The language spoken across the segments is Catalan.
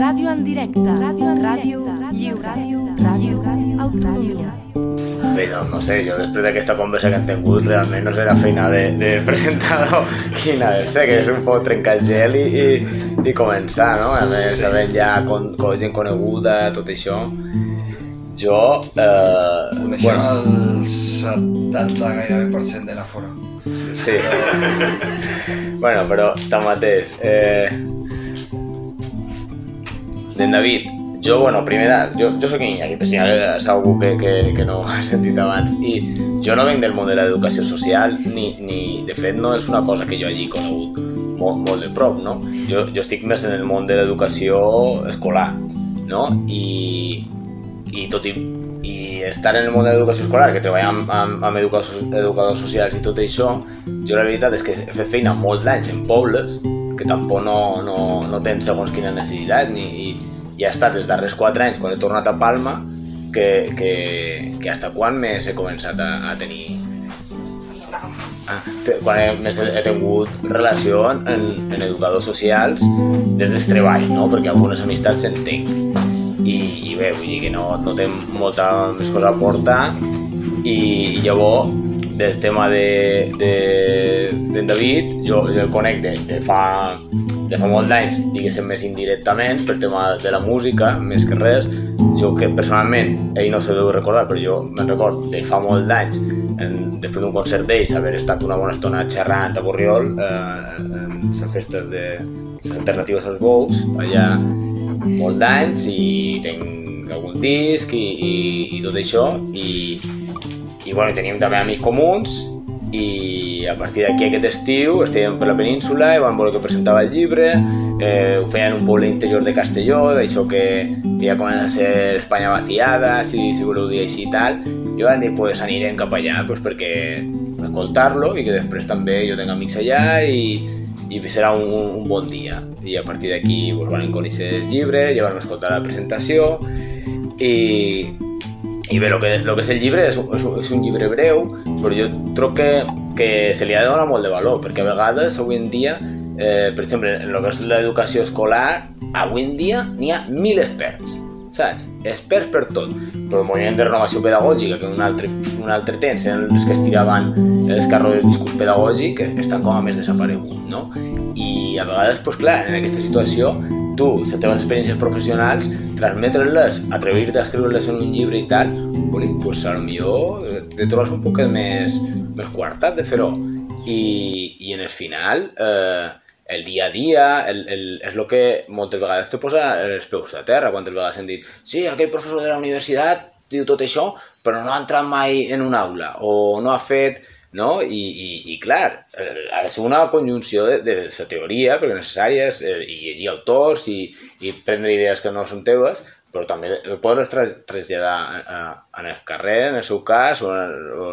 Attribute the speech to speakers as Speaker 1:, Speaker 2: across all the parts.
Speaker 1: Ràdio en directe. Ràdio en ràdio, lliure, ràdio, ràdio, autonomia.
Speaker 2: Bé, no, no sé, jo després d'aquesta conversa que hem tingut realment no serà feina de, de presentador quina de ser, que és un poc trencar el gel i, i, i començar, no? A més, sabent ja con, con gent coneguda, tot això. Jo, eh,
Speaker 3: Coneixem
Speaker 2: bueno,
Speaker 3: el 70 gairebé per cent de la fora.
Speaker 2: Sí. bueno, però tanmateix, eh, d'en David, jo, bueno, primer, jo, jo soc Iñaki, però si hi ha algú que, que, que no has sentit abans, i jo no venc del món de l'educació social, ni, ni, de fet, no és una cosa que jo hagi conegut molt, molt de prop, no? Jo, jo estic més en el món de l'educació escolar, no? I, i tot i, estar en el món de l'educació escolar, que treballa amb, amb, amb educadors, educadors socials i tot això, jo la veritat és que he fet feina molt d'anys en pobles, que tampoc no, no, no tenen segons quina necessitat, ni, i, i ha estat els darrers 4 anys, quan he tornat a Palma, que, que, que hasta quan més he començat a, a tenir Ah, quan he, més he tingut relació en, en educadors socials des del treball, no? perquè algunes amistats s'entenc. I, I bé, vull dir que no, no té molta més cosa a portar i, i llavors del tema de, de, de David, jo, jo el conec de, de, fa, de fa molt d'anys, diguéssim més indirectament, per tema de la música, més que res. Jo que personalment, ell no se deu recordar, però jo me'n record de fa molt d'anys, després d'un concert d'ells, haver estat una bona estona xerrant a Borriol, eh, en les festes de les alternatives als bous, allà molt d'anys i tinc algun disc i, i, i tot això i, i bueno, teníem també amics comuns i a partir d'aquí aquest estiu estèvem per la península i van voler que presentava el llibre eh, ho feien en un poble interior de Castelló d'això que, ja comença a ser Espanya vaciada si, si voleu dir així i tal. I van dir pues anirem cap allà pues, perquè escoltar-lo i que després també jo tinc amics allà i, i serà un, un bon dia. I a partir d'aquí pues, van conèixer el llibre ja van escoltar la presentació i, i bé, el que, lo que és el llibre és, és, és un llibre breu, però jo trobo que, que se li ha de donar molt de valor, perquè a vegades, avui en dia, eh, per exemple, en el que és l'educació escolar, avui en dia n'hi ha mil experts, saps? Experts per tot. Però el moviment de renovació pedagògica, que un altre, un altre temps eren els que es tiraven els carros del discurs pedagògic, estan com a més desaparegut, no? I a vegades, pues, clar, en aquesta situació, tu, les teves experiències professionals, transmetre-les, atrevir-te a escriure-les en un llibre i tal, lo millor eh, te trobes un poquet més, més quartat de fer-ho. I, I en el final, eh, el dia a dia el, el, és el que moltes vegades te posa els peus a terra, quantes vegades hem dit sí, aquell professor de la universitat diu tot això, però no ha entrat mai en una aula, o no ha fet no? I, i, i clar, eh, ha de ser una conjunció de, de la teoria, perquè necessària és eh, i llegir autors i, i prendre idees que no són teves, però també podes tra traslladar en el carrer, en el seu cas, o, o,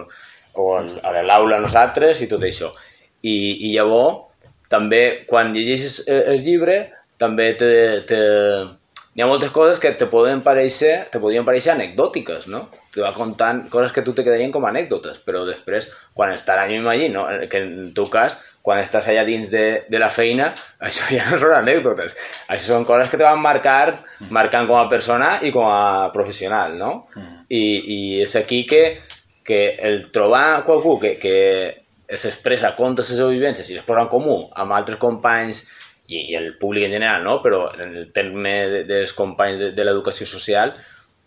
Speaker 2: o a l'aula nosaltres i tot això. I, i llavors, també, quan llegeixes eh, el llibre, també te, te... Hi ha moltes coses que te poden pareixer, te podrien pareixer anecdòtiques, no? Te va contant coses que tu te quedarien com a anècdotes, però després, quan estarà, jo m'imagino, eh, que en teu cas, quan estàs allà dins de, de la feina, això ja no són anècdotes. Això són coses que te van marcar, marcant com a persona i com a professional, no? I, i és aquí que, que el trobar qualcú que, que s'expressa contra les seves vivències i les posa en comú amb altres companys i, i el públic en general, no? però en el terme de, dels companys de, de l'educació social,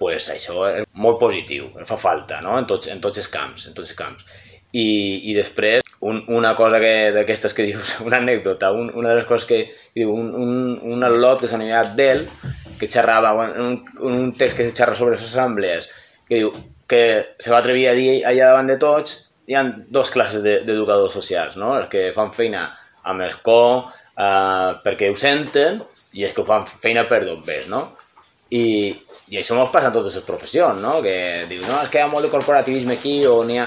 Speaker 2: pues això és molt positiu, fa falta no? en, tots, en tots els camps. En tots els camps. I, i després, un, una cosa que d'aquestes que dius, una anècdota, un, una de les coses que diu, un, un, un al·lot que s'anomia Abdel, que xerrava, un, un text que se xerra sobre les assemblees, que diu que se va atrevir a dir allà davant de tots, hi ha dos classes de- d'educadors socials, no? Els que fan feina amb el co, eh, perquè ho senten, i els que ho fan feina per dobbers, no? I, i això mos passa en totes les professions, no? Que diu, no, és que hi ha molt de corporativisme aquí, o n'hi ha...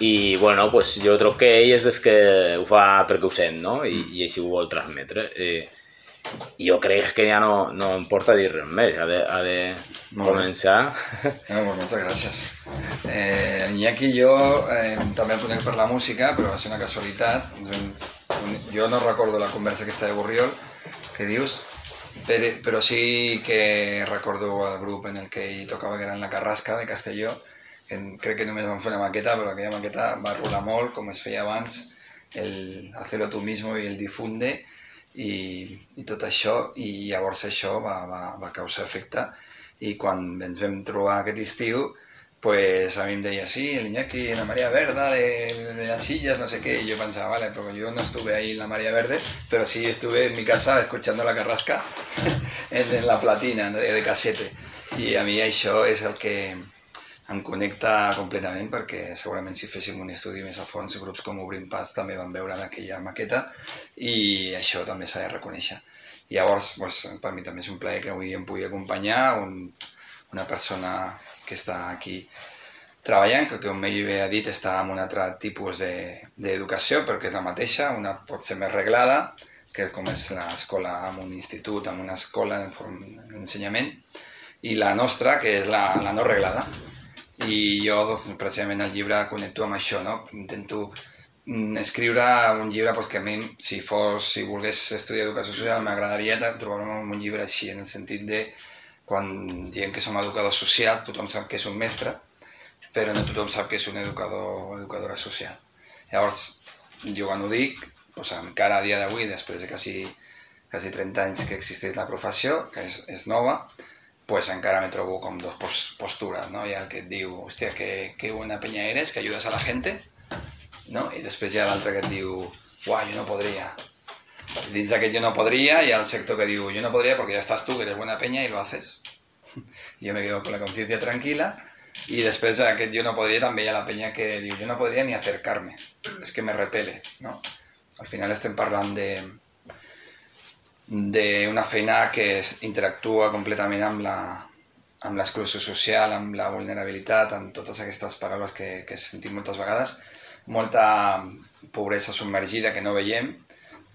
Speaker 2: I, bueno, pues jo trobo que ell és des que ho fa perquè ho sent, no? I, i així ho vol transmetre. I, i jo crec que ja no, no em porta a dir res més, ha de, ha de començar.
Speaker 3: No, pues moltes gràcies. Eh, el Iñaki i jo eh, també el conec per la música, però va ser una casualitat. Jo no recordo la conversa aquesta de Borriol que dius, però, però sí que recordo el grup en el que ell tocava, que era en la Carrasca de Castelló, que crec que només van fer una maqueta, però aquella maqueta va rolar molt, com es feia abans, el hacerlo tú mismo i el difunde, i, i tot això, i llavors això va, va, va causar efecte, i quan ens vam trobar aquest estiu, pues a mí me decía, sí, el Iñaki en la María Verda de, de, las sillas, no sé qué, y yo pensaba, vale, porque yo no estuve ahí en la María Verde, pero sí estuve en mi casa escuchando la carrasca en, en la platina de, de casete, i a mi això és el que em connecta completament perquè segurament si féssim un estudi més a fons grups com Obrim Pas també van veure aquella maqueta i això també s'ha de reconèixer. I llavors, pues, per mi també és un plaer que avui em pugui acompanyar un, una persona que està aquí treballant, que com ell bé ha dit està en un altre tipus d'educació, de, perquè és la mateixa, una pot ser més reglada, que és com és l'escola en un institut, en una escola d'ensenyament, i la nostra, que és la, la no reglada. I jo, doncs, precisament, el llibre connecto amb això, no? Intento mm, escriure un llibre pues, que a mi, si fos, si volgués estudiar educació social, m'agradaria trobar-me un llibre així, en el sentit de quan diem que som educadors socials, tothom sap que és un mestre, però no tothom sap que és un educador o educadora social. Llavors, jo quan ho dic, doncs encara a dia d'avui, després de quasi, quasi 30 anys que existeix la professió, que és, és nova, pues encara me trobo com dos postures, no? Hi ha el que et diu, hòstia, que, que buena peña eres, que ayudas a la gente, no? I després hi ha l'altre que et diu, uah, jo no podria, dins d'aquest jo no podria, hi ha el sector que diu, jo no podria perquè ja estàs tu, que eres buena peña, i lo haces. yo me quedo con la conciencia tranquila, i després d'aquest jo no podria també hi ha la penya que diu, jo no podria ni acercar-me, és que me repele, no? Al final estem parlant de d'una feina que interactua completament amb la amb l'exclusió social, amb la vulnerabilitat, amb totes aquestes paraules que, que sentim moltes vegades, molta pobresa submergida que no veiem,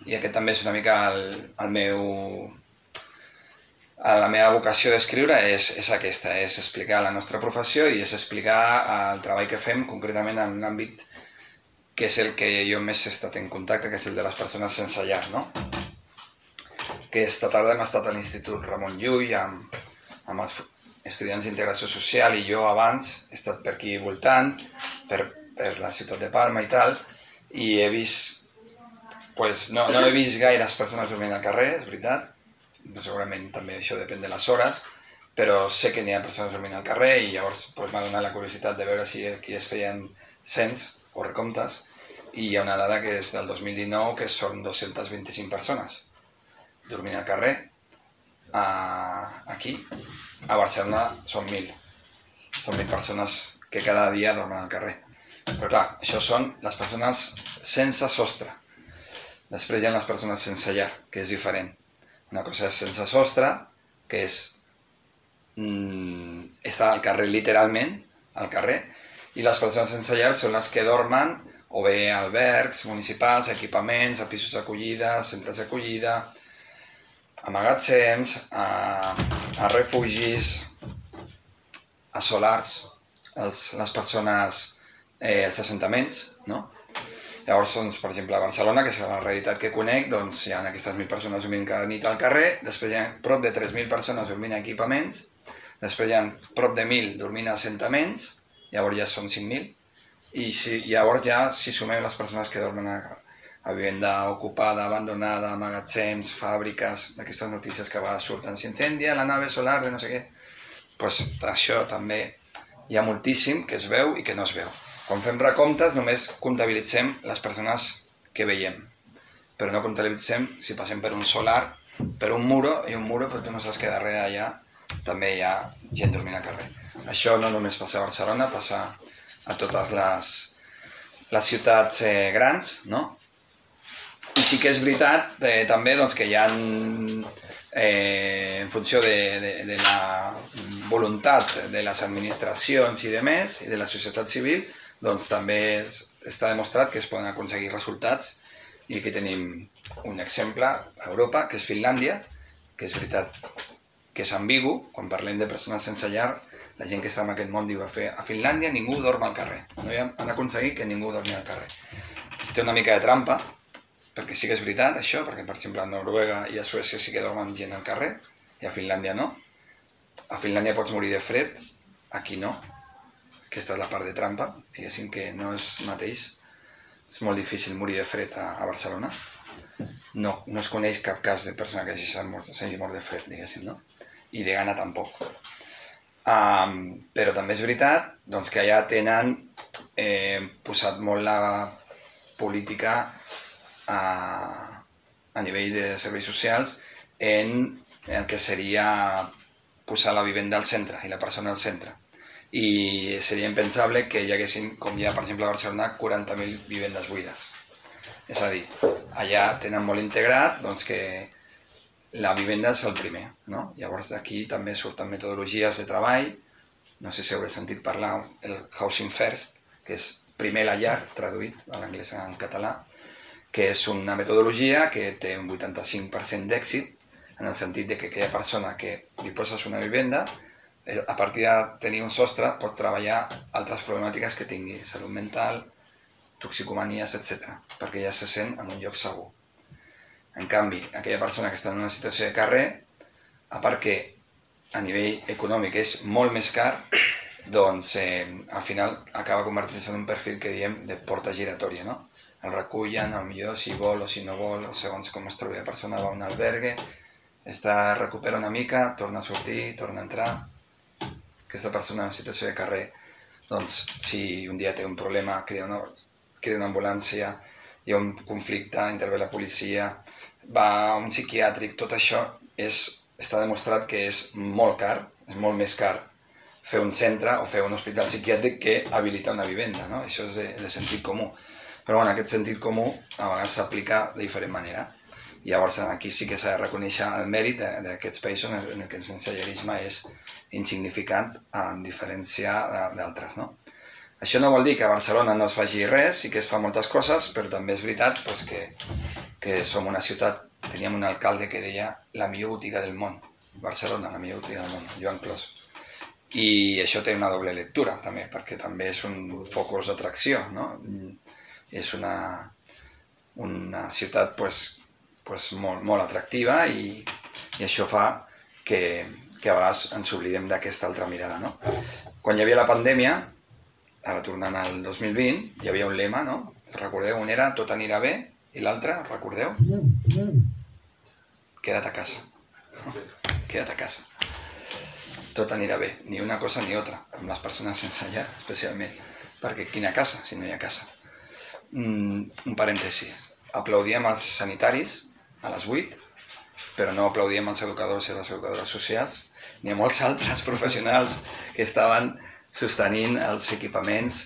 Speaker 3: i aquest també és una mica el, el meu... La meva vocació d'escriure és, és aquesta, és explicar la nostra professió i és explicar el treball que fem concretament en l'àmbit que és el que jo més he estat en contacte, que és el de les persones sense llar, no? Que esta tarda hem estat a l'Institut Ramon Llull amb, amb els estudiants d'integració social i jo abans he estat per aquí voltant, per, per la ciutat de Palma i tal, i he vist pues no, no he vist gaires persones dormint al carrer, és veritat. Segurament també això depèn de les hores, però sé que n'hi ha persones dormint al carrer i llavors pues, m'ha donat la curiositat de veure si aquí es feien cens o recomptes i hi ha una dada que és del 2019 que són 225 persones dormint al carrer. Uh, aquí, a Barcelona, són 1.000. Són 1.000 persones que cada dia dormen al carrer. Però clar, això són les persones sense sostre Després hi ha les persones sense llar, que és diferent. Una cosa és sense sostre, que és mm, estar al carrer literalment, al carrer, i les persones sense llar són les que dormen o bé a albergs municipals, equipaments, a pisos d'acollida, centres d'acollida, a magatzems, a, a refugis, a solars, els, les persones, eh, els assentaments, no? Llavors, doncs, per exemple, a Barcelona, que és la realitat que conec, doncs hi ha aquestes 1.000 persones dormint cada nit al carrer, després hi ha prop de 3.000 persones dormint a equipaments, després hi ha prop de 1.000 dormint a assentaments, llavors ja són 5.000, i si, llavors ja si sumem les persones que dormen a, a vivenda ocupada, abandonada, magatzems, fàbriques, d'aquestes notícies que a vegades surten, s'incendia la nave solar no sé què, pues això també hi ha moltíssim que es veu i que no es veu. Quan fem recomptes només comptabilitzem les persones que veiem, però no comptabilitzem si passem per un solar, per un muro, i un muro, però tu no saps que darrere allà també hi ha gent dormint al carrer. Això no només passa a Barcelona, passa a totes les, les ciutats eh, grans, no? I sí que és veritat eh, també doncs, que hi ha, eh, en funció de, de, de la voluntat de les administracions i de més, i de la societat civil, doncs també està demostrat que es poden aconseguir resultats i aquí tenim un exemple a Europa, que és Finlàndia, que és veritat que és ambigu, quan parlem de persones sense llar, la gent que està en aquest món diu a, fer, a Finlàndia ningú dorm al carrer, no? han aconseguit que ningú dormi al carrer. Té una mica de trampa, perquè sí que és veritat això, perquè per exemple a Noruega i a Suècia sí que dormen gent al carrer i a Finlàndia no. A Finlàndia pots morir de fred, aquí no. Aquesta és la part de trampa, diguéssim que no és mateix. És molt difícil morir de fred a, a Barcelona. No, no es coneix cap cas de persona que hagi mort, mort de fred, diguéssim, no? I de gana tampoc. Um, però també és veritat doncs, que allà tenen eh, posat molt la política a, a nivell de serveis socials en el que seria posar la vivenda al centre i la persona al centre. I seria impensable que hi haguessin, com hi ha, per exemple, a Barcelona, 40.000 vivendes buides. És a dir, allà tenen molt integrat doncs, que la vivenda és el primer, no? Llavors aquí també surten metodologies de treball, no sé si hauré sentit parlar el Housing First, que és primer la llar, traduït a l'anglès en català, que és una metodologia que té un 85% d'èxit, en el sentit de que aquella persona que li poses una vivenda, eh, a partir de tenir un sostre, pot treballar altres problemàtiques que tingui, salut mental, toxicomanies, etc. perquè ja se sent en un lloc segur. En canvi, aquella persona que està en una situació de carrer, a part que a nivell econòmic és molt més car, doncs eh, al final acaba convertint-se en un perfil que diem de porta giratòria, no? El recullen, al millor si vol o si no vol, segons com es trobi la persona, va a un albergue, està, recupera una mica, torna a sortir, torna a entrar. Aquesta persona en situació de carrer, doncs si un dia té un problema, crida una, crida una ambulància, hi ha un conflicte, intervé la policia, va a un psiquiàtric, tot això és, està demostrat que és molt car, és molt més car fer un centre o fer un hospital psiquiàtric que habilitar una vivenda, no? Això és de, de sentit comú. Però bueno, aquest sentit comú a vegades s'aplica de diferent manera. Llavors aquí sí que s'ha de reconèixer el mèrit d'aquests països en que el sensellarisme és insignificant en diferència d'altres, no? Això no vol dir que a Barcelona no es faci res i que es fa moltes coses, però també és veritat pues, que, que som una ciutat, teníem un alcalde que deia la millor botiga del món. Barcelona, la millor botiga del món, Joan Clos. I això té una doble lectura, també, perquè també és un focus d'atracció, no? És una, una ciutat pues, pues, molt, molt atractiva i, i això fa que, que a vegades ens oblidem d'aquesta altra mirada, no? Quan hi havia la pandèmia, ara tornant al 2020, hi havia un lema, no? Recordeu, un era tot anirà bé i l'altre, recordeu? Queda't a casa. Queda't a casa. Tot anirà bé, ni una cosa ni altra, amb les persones sense llar, especialment. Perquè quina casa, si no hi ha casa? Mm, un parèntesi. Aplaudíem els sanitaris a les 8, però no aplaudíem els educadors i les educadores socials, ni a molts altres professionals que estaven sostenint els equipaments,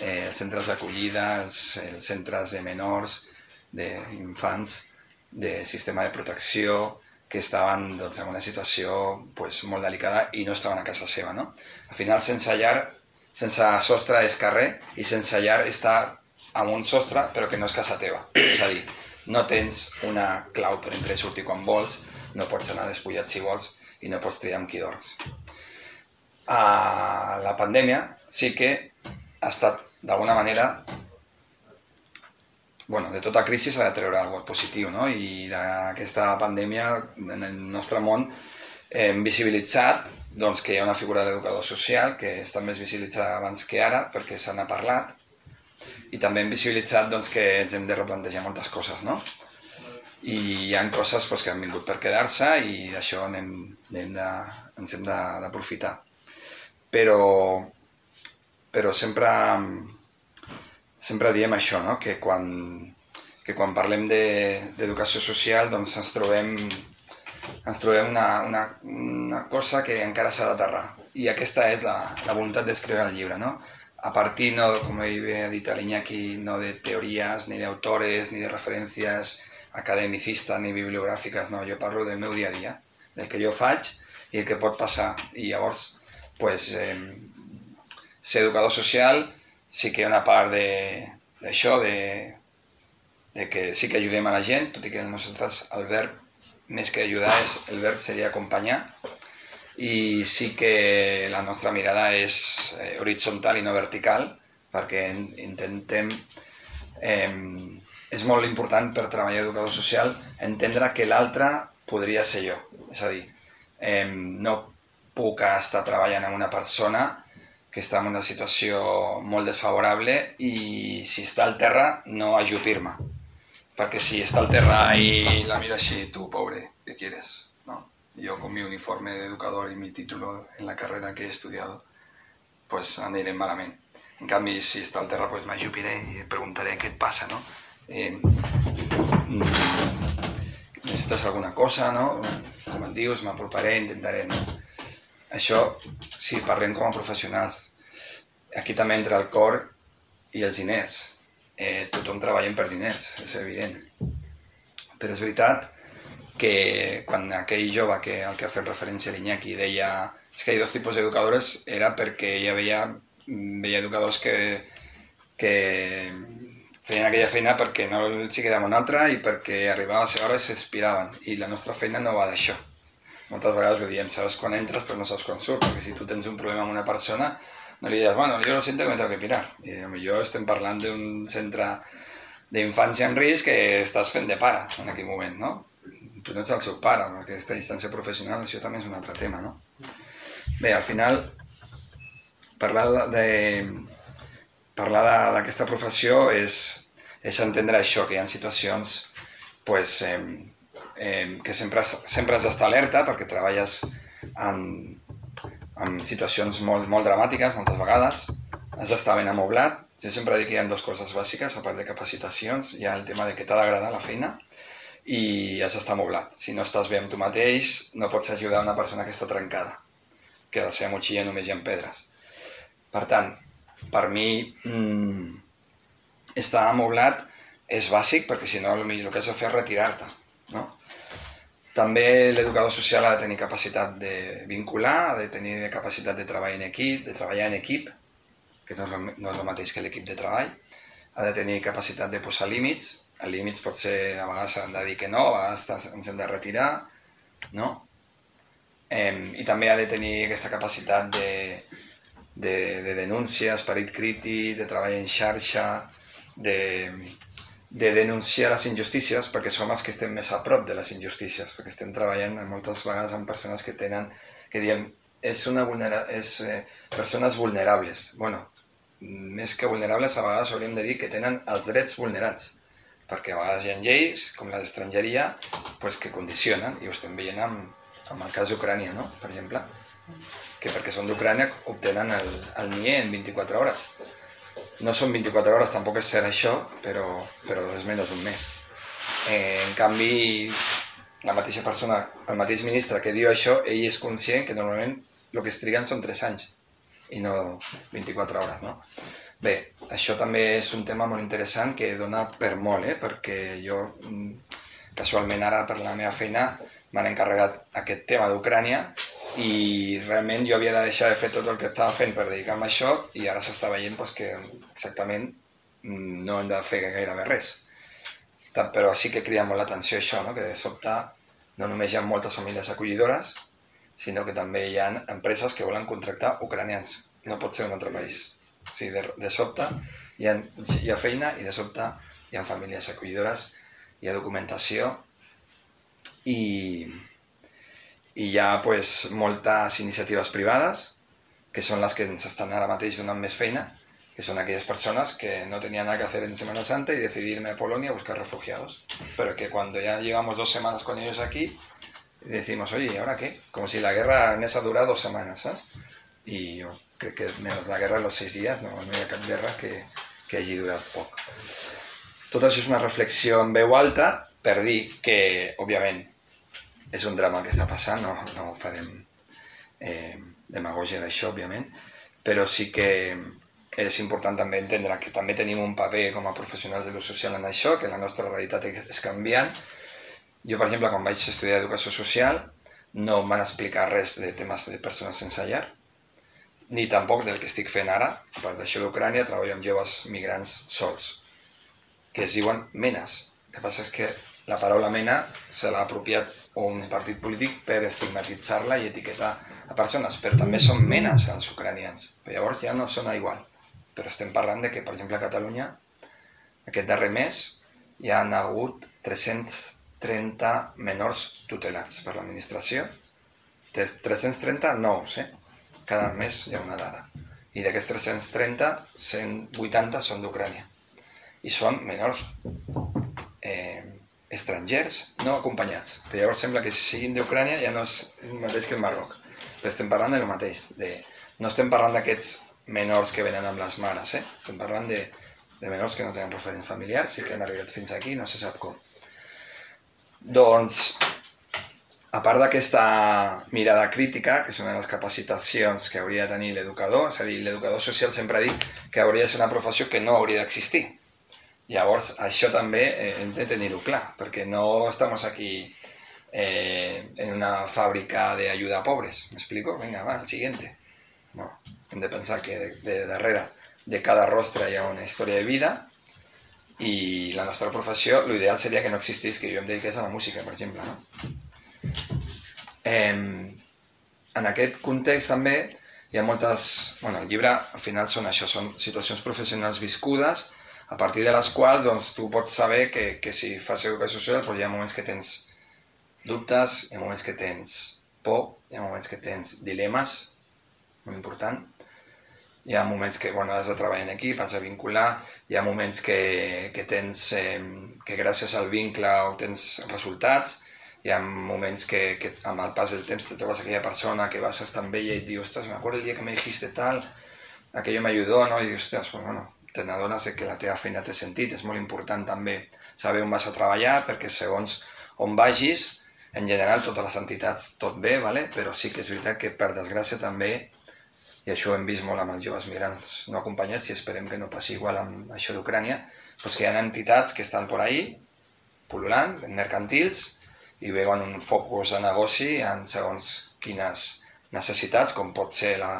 Speaker 3: eh, els centres d'acollida, els, els centres de menors, d'infants, de sistema de protecció, que estaven doncs, en una situació pues, molt delicada i no estaven a casa seva. No? Al final, sense llar, sense sostre és carrer i sense llar està amb un sostre però que no és casa teva. És a dir, no tens una clau per entrar i sortir quan vols, no pots anar despullat si vols i no pots triar amb qui dorms a la pandèmia sí que ha estat d'alguna manera bueno, de tota crisi s'ha de treure alguna positiu, no? I d'aquesta pandèmia en el nostre món hem visibilitzat doncs, que hi ha una figura d'educador social que està més visibilitzada abans que ara perquè se n'ha parlat i també hem visibilitzat doncs, que ens hem de replantejar moltes coses, no? I hi ha coses doncs, que han vingut per quedar-se i d'això anem, anem ens hem d'aprofitar però, però sempre, sempre diem això, no? que, quan, que quan parlem d'educació de, social doncs ens trobem, ens trobem una, una, una cosa que encara s'ha d'aterrar. I aquesta és la, la voluntat d'escriure el llibre, no? A partir, no, com he dit a l'Iñaki, no de teories, ni d'autores, ni de referències academicistes ni bibliogràfiques, no, jo parlo del meu dia a dia, del que jo faig i el que pot passar. I llavors pues, eh, ser educador social sí que una part de, de, de que sí que ajudem a la gent, tot i que nosaltres el verb, més que ajudar, és, el verb seria acompanyar, i sí que la nostra mirada és eh, horitzontal i no vertical, perquè intentem eh, és molt important per treballar educador social entendre que l'altre podria ser jo. És a dir, eh, no puc estar treballant amb una persona que està en una situació molt desfavorable i si està al terra no ajupir-me. Perquè si està al terra i la mira així, tu, pobre, què quieres? Yo con mi uniforme de educador y mi título en la carrera que he estudiado, pues aniré malament. En canvi, si està al terra, pues m'ajupiré i preguntaré què et passa, no? Eh, necessites alguna cosa, no? Com et dius, m'aproparé, intentaré, no? Això, si parlem com a professionals, aquí també entra el cor i els diners. Eh, tothom treballa per diners, és evident. Però és veritat que quan aquell jove que el que ha fet referència a l'Iñaki deia és que hi ha dos tipus d'educadores era perquè ja veia, veia educadors que, que feien aquella feina perquè no els quedava una altra i perquè arribava a la seva hora i s'inspiraven. I la nostra feina no va d'això. Moltes vegades ho diem, sabes quan entres però no saps quan surt, perquè si tu tens un problema amb una persona no li diràs, bueno, jo lo siento que me tengo que pirar. I millor estem parlant d'un centre d'infància en risc que estàs fent de pare en aquell moment, no? Ets el seu pare, perquè aquesta distància professional això també és un altre tema, no? Bé, al final, parlar de, parlar d'aquesta professió és, és entendre això, que hi ha situacions pues, eh, eh, que sempre, sempre has d'estar alerta perquè treballes amb, amb situacions molt, molt dramàtiques moltes vegades, has d'estar ben amoblat, jo sempre dic que hi ha dues coses bàsiques, a part de capacitacions, hi ha el tema de que t'ha d'agradar la feina i has d'estar amoblat. Si no estàs bé amb tu mateix, no pots ajudar una persona que està trencada, que a la seva motxilla només hi ha pedres. Per tant, per mi mmm, estar amoblat és bàsic perquè si no el que has de fer és retirar-te. No? També l'educador social ha de tenir capacitat de vincular, ha de tenir capacitat de treballar en equip, de treballar en equip, que no és el mateix que l'equip de treball, ha de tenir capacitat de posar límits, els límits pot ser, a vegades s'han de dir que no, a vegades ens hem de retirar, no? Eh, I també ha de tenir aquesta capacitat de, de, de denúncia, esperit crític, de treball en xarxa, de, de denunciar les injustícies, perquè som els que estem més a prop de les injustícies, perquè estem treballant moltes vegades amb persones que tenen, que diem, és una vulnera és eh, persones vulnerables. bueno, més que vulnerables, a vegades hauríem de dir que tenen els drets vulnerats, perquè a vegades hi ha lleis, com la d'estrangeria, pues, que condicionen, i ho estem veient amb, amb el cas d'Ucrània, no? per exemple que perquè són d'Ucrània obtenen el, el NIE en 24 hores. No són 24 hores, tampoc és cert això, però, però és menys un mes. Eh, en canvi, la mateixa persona, el mateix ministre que diu això, ell és conscient que normalment el que es triguen són 3 anys i no 24 hores, no? Bé, això també és un tema molt interessant que dona per molt, eh? perquè jo mm, casualment ara per la meva feina m'han encarregat aquest tema d'Ucrània i realment jo havia de deixar de fer tot el que estava fent per dedicar-me a això i ara s'està veient pues, que exactament mm, no hem de fer gairebé res. Però sí que crida molt l'atenció això, no? que de sobte no només hi ha moltes famílies acollidores, sinó que també hi ha empreses que volen contractar ucranians. No pot ser un altre país. Sigui, de, de sobte hi ha, hi ha feina i de sobte hi ha famílies acollidores, hi ha documentació i, i hi ha pues, moltes iniciatives privades, que són les que ens estan ara mateix donant més feina, que son aquellas personas que no tenían nada que hacer en Semana Santa y decidirme a Polonia a buscar refugiados. Pero que cuando ya llevamos dos semanas con ellos aquí, decimos, oye, ¿y ahora qué? Como si la guerra en esa dura dos semanas, ¿sabes? Y yo creo que menos la guerra en los seis días, no, no hi ha cap guerra que, que hagi durat poc. Tot això és una reflexió en veu alta per dir que, òbviament, és un drama que està passant, no, no farem eh, demagogia d'això, òbviament, però sí que és important també entendre que també tenim un paper com a professionals de l'ús social en això, que la nostra realitat és canviant. Jo, per exemple, quan vaig estudiar Educació Social, no em van explicar res de temes de persones sense llar, ni tampoc del que estic fent ara, a part d'això d'Ucrània, treballo amb joves migrants sols, que es diuen menes. El que passa és que la paraula mena se l'ha apropiat un partit polític per estigmatitzar-la i etiquetar a persones, però també són menes els ucranians. Però llavors ja no sona igual. Però estem parlant de que, per exemple, a Catalunya, aquest darrer mes, hi ha hagut 330 menors tutelats per l'administració. 330 nous, eh? Cada mes hi ha una dada. I d'aquests 330, 180 són d'Ucrània. I són menors eh, estrangers no acompanyats. Però llavors sembla que si siguin d'Ucrània ja no és el mateix que el Marroc. Però estem parlant del mateix. De... No estem parlant d'aquests menors que venen amb les mares, eh? Estem parlant de, de menors que no tenen referents familiars i que han arribat fins aquí no se sap com. Doncs, a part d'aquesta mirada crítica, que és una de les capacitacions que hauria de tenir l'educador, és a dir, l'educador social sempre ha dit que hauria de ser una professió que no hauria d'existir, Llavors, això també eh, hem de tenir-ho clar, perquè no estem aquí eh, en una fàbrica d'ajuda a pobres. ¿Me Vinga, va, siguiente. No, hem de pensar que de, de darrere de cada rostre hi ha una història de vida i la nostra professió, l'ideal seria que no existís, que jo em dediqués a la música, per exemple. No? Eh, en aquest context també hi ha moltes... Bueno, el llibre al final són això, són situacions professionals viscudes a partir de les quals doncs, tu pots saber que, que si fas educació social doncs, hi ha moments que tens dubtes, hi ha moments que tens por, hi ha moments que tens dilemes, molt important, hi ha moments que bueno, has de treballar en equip, has de vincular, hi ha moments que, que tens, eh, que gràcies al vincle obtens resultats, hi ha moments que, que amb el pas del temps te trobes aquella persona que vas estar amb ella i et diu, ostres, me acuerdo el dia que me dijiste tal, aquello me ayudó, ¿no? I dius, ostres, pues bueno, te n'adones que la teva feina té sentit. És molt important també saber on vas a treballar, perquè segons on vagis, en general totes les entitats tot bé, vale? però sí que és veritat que per desgràcia també, i això ho hem vist molt amb els joves migrants no acompanyats i esperem que no passi igual amb això d'Ucrània, doncs que hi ha entitats que estan por ahí, pol·lulant, mercantils, i veuen un focus de negoci en segons quines necessitats, com pot ser la,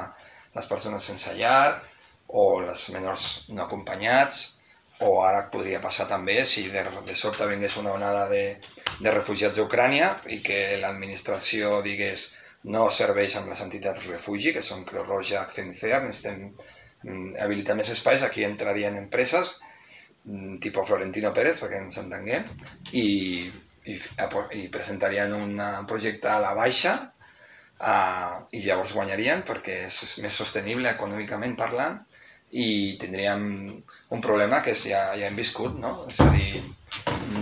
Speaker 3: les persones sense llar, o les menors no acompanyats, o ara podria passar també si de, de sobte vingués una onada de, de refugiats d'Ucrània i que l'administració digués no serveix amb les entitats refugi, que són Creu Roja, CNCEA, necessitem mm, habilitar més espais, aquí entrarien empreses mm, tipus Florentino Pérez, perquè ens entenguem, i, i, i presentarien un projecte a la baixa uh, i llavors guanyarien perquè és més sostenible econòmicament parlant i tindríem un problema que és, ja, ja hem viscut, no? És a dir,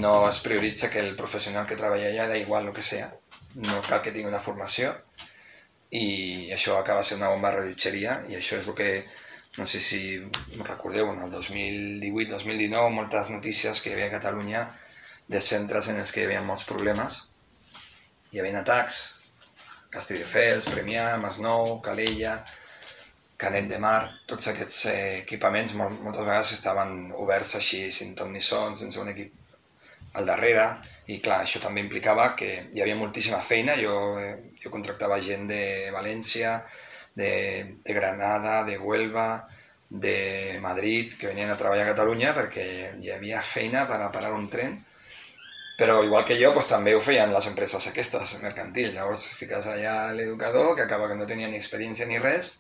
Speaker 3: no es prioritza que el professional que treballa allà da igual el que sea, no cal que tingui una formació i això acaba sent una bomba rellotgeria i això és el que, no sé si recordeu, en el 2018-2019 moltes notícies que hi havia a Catalunya de centres en els que hi havia molts problemes, hi havia atacs, Castelldefels, Premià, Masnou, Calella, Canet de Mar, tots aquests eh, equipaments moltes vegades estaven oberts així, sin ton ni son, sense un equip al darrere, i clar, això també implicava que hi havia moltíssima feina, jo, eh, jo contractava gent de València, de, de Granada, de Huelva, de Madrid, que venien a treballar a Catalunya perquè hi havia feina per a parar un tren, però igual que jo, doncs, també ho feien les empreses aquestes, mercantils. Llavors fiques allà l'educador, que acaba que no tenia ni experiència ni res,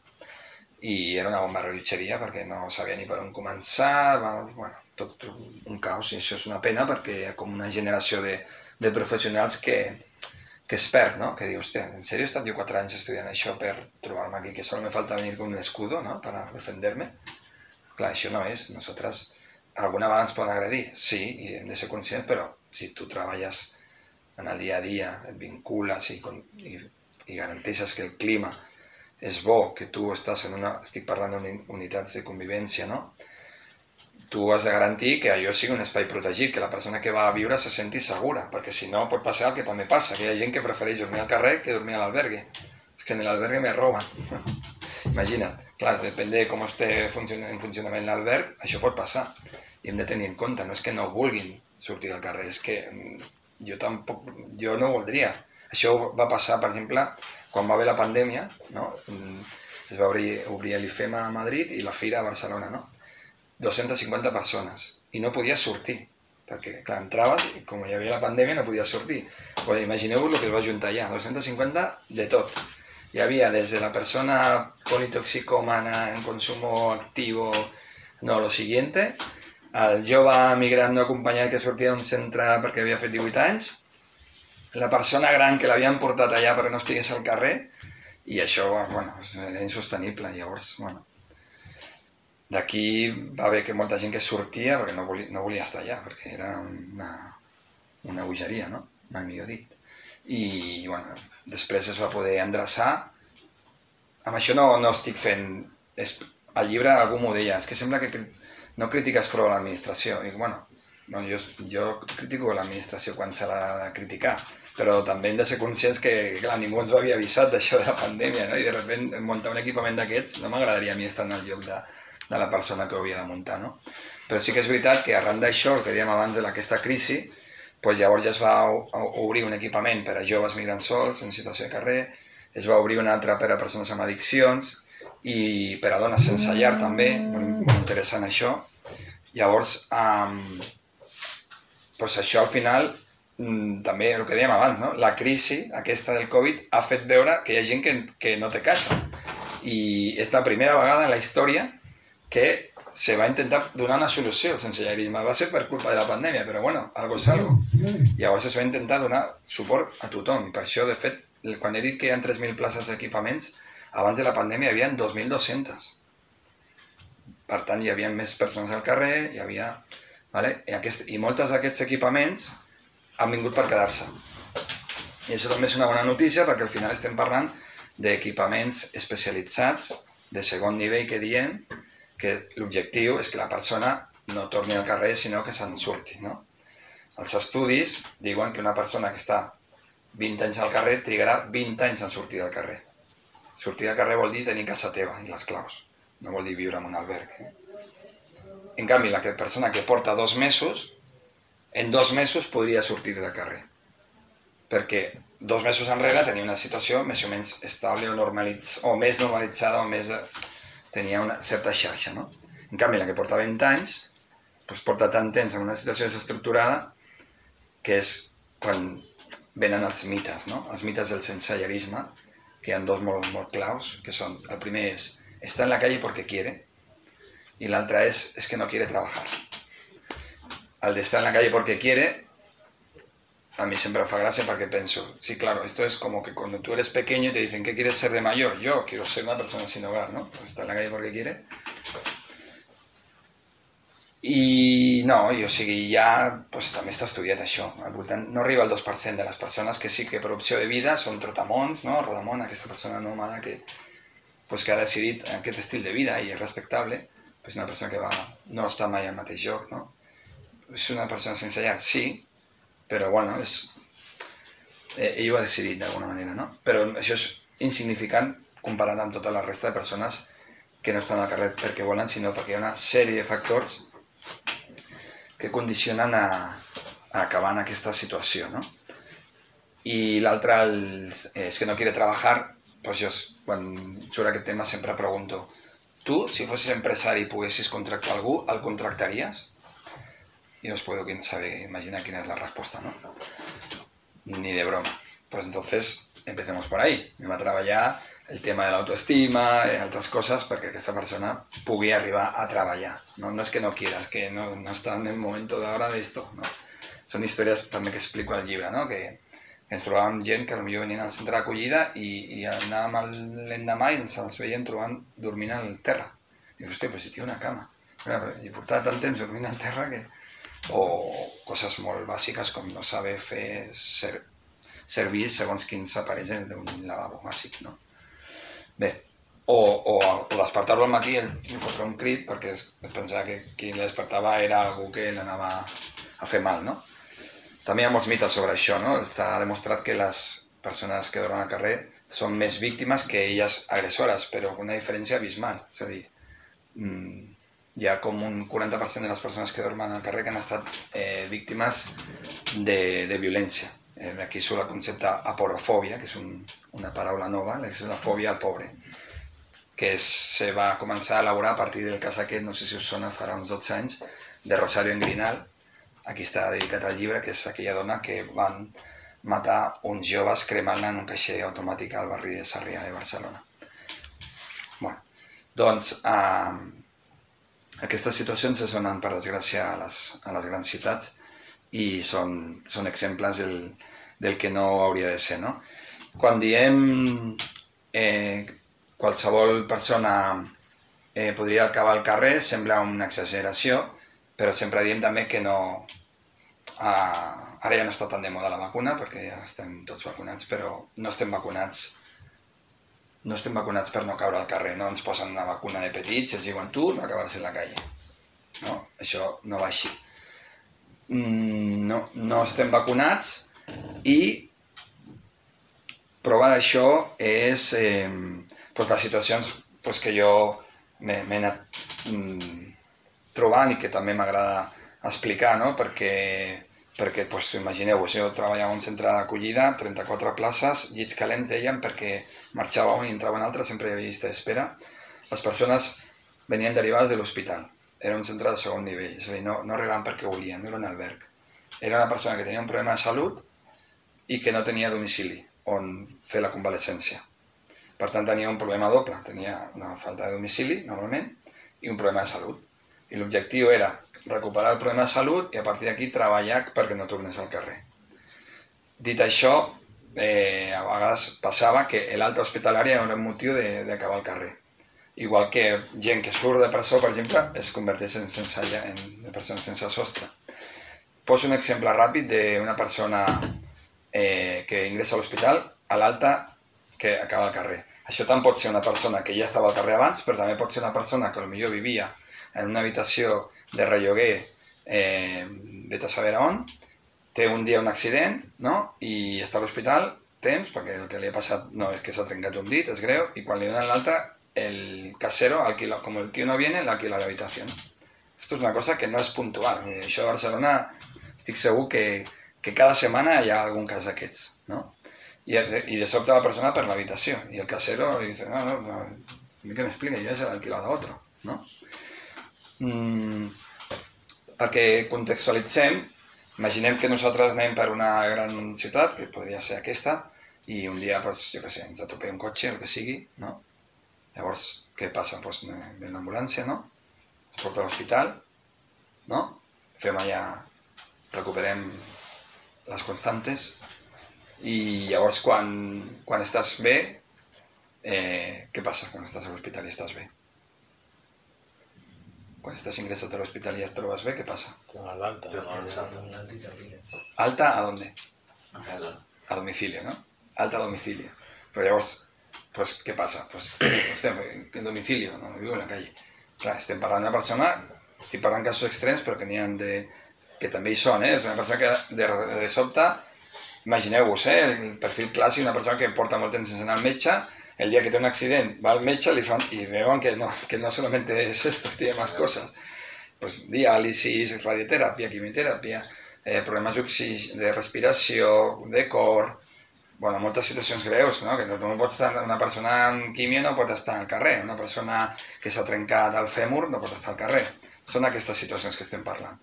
Speaker 3: i era una bomba rellotgeria perquè no sabia ni per on començar, bueno, tot un caos i això és una pena perquè hi ha com una generació de, de professionals que, que es perd, no? Que diu, hòstia, en sèrio he estat jo quatre anys estudiant això per trobar-me aquí, que solo me falta venir con un escudo, ¿no? Para defenderme. Clar, això no és. Nosaltres alguna vegada ens poden agredir, sí, i hem de ser conscients, però si tu treballes en el dia a dia, et vincules i, i, i garanteixes que el clima és bo que tu estàs en una... estic parlant d'unitats de convivència, no? Tu has de garantir que allò sigui un espai protegit, que la persona que va a viure se senti segura, perquè si no pot passar el que també passa, que hi ha gent que prefereix dormir al carrer que dormir a l'albergue. És que en l'albergue me roben. Imagina't, clar, depèn de com esté en funcionament l'alberg, això pot passar. I hem de tenir en compte, no és que no vulguin sortir al carrer, és que mm, jo tampoc, jo no voldria. Això va passar, per exemple, quan va haver la pandèmia, no? Mm, es va obrir, obrir l'IFEM a Madrid i la Fira a Barcelona, no? 250 persones i no podia sortir perquè, clar, entraves i com hi havia la pandèmia no podia sortir. Pues, Imagineu-vos el que es va juntar allà, 250 de tot. Hi havia des de la persona politoxicomana en consumo activo, no, lo siguiente, el jove migrant no acompanyat que sortia d'un centre perquè havia fet 18 anys, la persona gran que l'havien portat allà perquè no estigués al carrer, i això, bueno, era insostenible. Llavors, bueno, d'aquí va haver que molta gent que sortia perquè no volia, no volia estar allà, perquè era una, una bogeria, no? Mai millor dit. I, bueno, després es va poder endreçar. Amb això no, no estic fent... És, el llibre algú m'ho deia, és que sembla que no critiques prou l'administració. I bueno, no, jo, jo critico l'administració quan s'ha de criticar, però també hem de ser conscients que, clar, ningú ens ho havia avisat d'això de la pandèmia, no? i de sobte muntar un equipament d'aquests no m'agradaria a mi estar en el lloc de, de la persona que ho havia de muntar, no? Però sí que és veritat que arran d'això, el que dèiem abans d'aquesta crisi, pues llavors ja es va obrir un equipament per a joves migrants sols en situació de carrer, es va obrir un altre per a persones amb addiccions, i per a dones sense llar també, molt, molt interessant això. Llavors, um, pues això al final, mm, també el que dèiem abans, no? la crisi aquesta del Covid ha fet veure que hi ha gent que, que no té casa. I és la primera vegada en la història que se va intentar donar una solució al sensellarisme. Va ser per culpa de la pandèmia, però bueno, algo és algo. Llavors es va intentar donar suport a tothom. I per això, de fet, quan he dit que hi ha 3.000 places d'equipaments, abans de la pandèmia hi havia 2.200. Per tant, hi havia més persones al carrer, hi havia... Vale? I, aquest, I moltes d'aquests equipaments han vingut per quedar-se. I això també és una bona notícia perquè al final estem parlant d'equipaments especialitzats de segon nivell que diem que l'objectiu és que la persona no torni al carrer sinó que se'n surti. No? Els estudis diuen que una persona que està 20 anys al carrer trigarà 20 anys en sortir del carrer. Sortir al carrer vol dir tenir casa teva i les claus. No vol dir viure en un alberg. Eh? En canvi, la persona que porta dos mesos, en dos mesos podria sortir del carrer. Perquè dos mesos enrere tenia una situació més o menys estable o, normalitz... o més normalitzada o més... tenia una certa xarxa, no? En canvi, la que porta 20 anys, doncs porta tant temps en una situació desestructurada que és quan venen els mites, no? Els mites del sensellarisme, que hi ha dos molt, que són, el primer és, està en la calle porque quiere, y la otra es, es que no quiere trabajar. Al de estar en la calle porque quiere, a mí siempre me fa gracia porque pienso, sí, claro, esto es como que cuando tú eres pequeño y te dicen, ¿qué quieres ser de mayor? Yo quiero ser una persona sin hogar, ¿no? Pues está en la calle porque quiere. I no, i o sigui, ja pues, també està estudiat això. Al voltant, no arriba al 2% de les persones que sí que per opció de vida són trotamons, no? Rodamont, aquesta persona nòmada que, pues, que ha decidit aquest estil de vida i és respectable, pues, una persona que va, no està mai al mateix lloc, no? És una persona sense llar, sí, però bueno, és, eh, ell ho ha decidit d'alguna manera, no? Però això és insignificant comparat amb tota la resta de persones que no estan al carrer perquè volen, sinó perquè hi ha una sèrie de factors que condicionen a, a acabar en aquesta situació, no? I l'altre és que no quiere trabajar, pues jo quan surt aquest tema sempre pregunto tu, si fossis empresari i poguessis contractar algú, el contractaries? Y os puedo saber, imaginar quina és la resposta, ¿no? Ni de broma. Pues entonces, empecemos por ahí. Anem a treballar el tema de l'autoestima i altres coses perquè aquesta persona pugui arribar a treballar. No, no és que no quieras, que no, no està en el moment d'ara d'esto. No? Són històries també que explico al llibre, no? que, ens trobàvem gent que potser venien al centre d'acollida i, i anàvem l'endemà i ens els veiem trobant dormint al terra. Dius, hòstia, però si tinc una cama. I portava tant temps dormint al terra que... O coses molt bàsiques com no saber fer ser, servir segons quins aparells d'un lavabo bàsic, no? Bé, o, o, despertar-lo al matí i fotre un crit perquè es, es pensava que qui el despertava era algú que l'anava a fer mal, no? També hi ha molts mites sobre això, no? Està demostrat que les persones que dormen al carrer són més víctimes que elles agressores, però una diferència abismal. És a dir, mmm, hi ha com un 40% de les persones que dormen al carrer que han estat eh, víctimes de, de violència. Aquí surt el concepte aporofòbia, que és un, una paraula nova, és la fòbia al pobre, que es, se va començar a elaborar a partir del cas aquest, no sé si us sona, farà uns 12 anys, de Rosario Engrinal, aquí està dedicat al llibre, que és aquella dona que van matar uns joves cremant-la en un caixer automàtic al barri de Sarrià de Barcelona. Bueno, doncs, eh, aquestes situacions es donen, per desgràcia, a les, a les grans ciutats i són, són exemples del, del que no hauria de ser, no? Quan diem eh, qualsevol persona eh, podria acabar al carrer, sembla una exageració, però sempre diem també que no... Ah, ara ja no està tan de moda la vacuna, perquè ja estem tots vacunats, però no estem vacunats no estem vacunats per no caure al carrer, no ens posen una vacuna de petits ens diuen tu no acabaràs en la calle. No, això no va així. Mm, no, no estem vacunats i prova d'això és eh, pues, les situacions pues, que jo m'he anat mm, trobant i que també m'agrada explicar, no? perquè perquè pues, imagineu-vos, jo treballava en un centre d'acollida, 34 places, llits calents deien, perquè marxava un i entrava un altre, sempre hi havia llista d'espera. Les persones venien derivades de l'hospital. Era un centre de segon nivell, és a dir, no, no arribaven perquè volien, no era un alberg. Era una persona que tenia un problema de salut i que no tenia domicili on fer la convalescència. Per tant, tenia un problema doble. Tenia una falta de domicili, normalment, i un problema de salut. I l'objectiu era recuperar el problema de salut i a partir d'aquí treballar perquè no tornés al carrer. Dit això, eh, a vegades passava que l'alta hospitalària era un motiu d'acabar al carrer. Igual que gent que surt de presó, per exemple, es converteix en, sense, en, en persones sense sostre. Poso un exemple ràpid d'una persona eh, que ingressa a l'hospital a l'alta que acaba al carrer. Això tant pot ser una persona que ja estava al carrer abans, però també pot ser una persona que potser vivia en una habitació de relloguer, eh, a saber on, té un dia un accident, no?, i està a l'hospital temps, perquè el que li ha passat no és que s'ha trencat un dit, és greu, i quan li donen l'alta, el casero, alquila, com el tio no viene, l'alquila la habitació. Esto és una cosa que no és puntual. I això a Barcelona estic que, que cada setmana hi ha algun cas no? I, I de sobte la persona per l'habitació, i el casero li dice, no, no, no, a mi que m'explica, jo ja l'he a otro, no? Mm, perquè contextualitzem, imaginem que nosaltres anem per una gran ciutat, que podria ser aquesta, i un dia, pues, jo què sé, ens atopem un cotxe, el que sigui, no? Llavors, què passa? Pues, ve l'ambulància, no? Es porta a l'hospital, no? Fem allà, recuperem les constantes, i llavors quan, quan estàs bé, eh, què passa quan estàs a l'hospital i estàs bé? quan estás ingresado al hospital y ya te lo vas a ver, ¿qué pasa?
Speaker 2: alta.
Speaker 3: ¿Alta a dónde? A domicilio, ¿no? Alta a domicilio. Pero llavors, pues, què passa? Pues, no sé, en domicilio, no vivo en la calle. Clar, estem parlant d'una persona, estic parlant casos extrems, però que n'hi ha de... que també hi són, eh? És una persona que de, de sobte, imagineu-vos, eh? El perfil clàssic, una persona que porta molt temps sense anar al metge, el día que tiene un accidente va al mecha y vean que no, que no solamente es esto, tiene más cosas. Pues diàlisis, radioterapia, quimioterapia, eh, problemes de respiració, de cor... Bueno, moltes situacions greus, no? que no, no pot estar, una persona amb quimio no pot estar al carrer, una persona que s'ha trencat el fèmur no pot estar al carrer. Són aquestes situacions que estem parlant.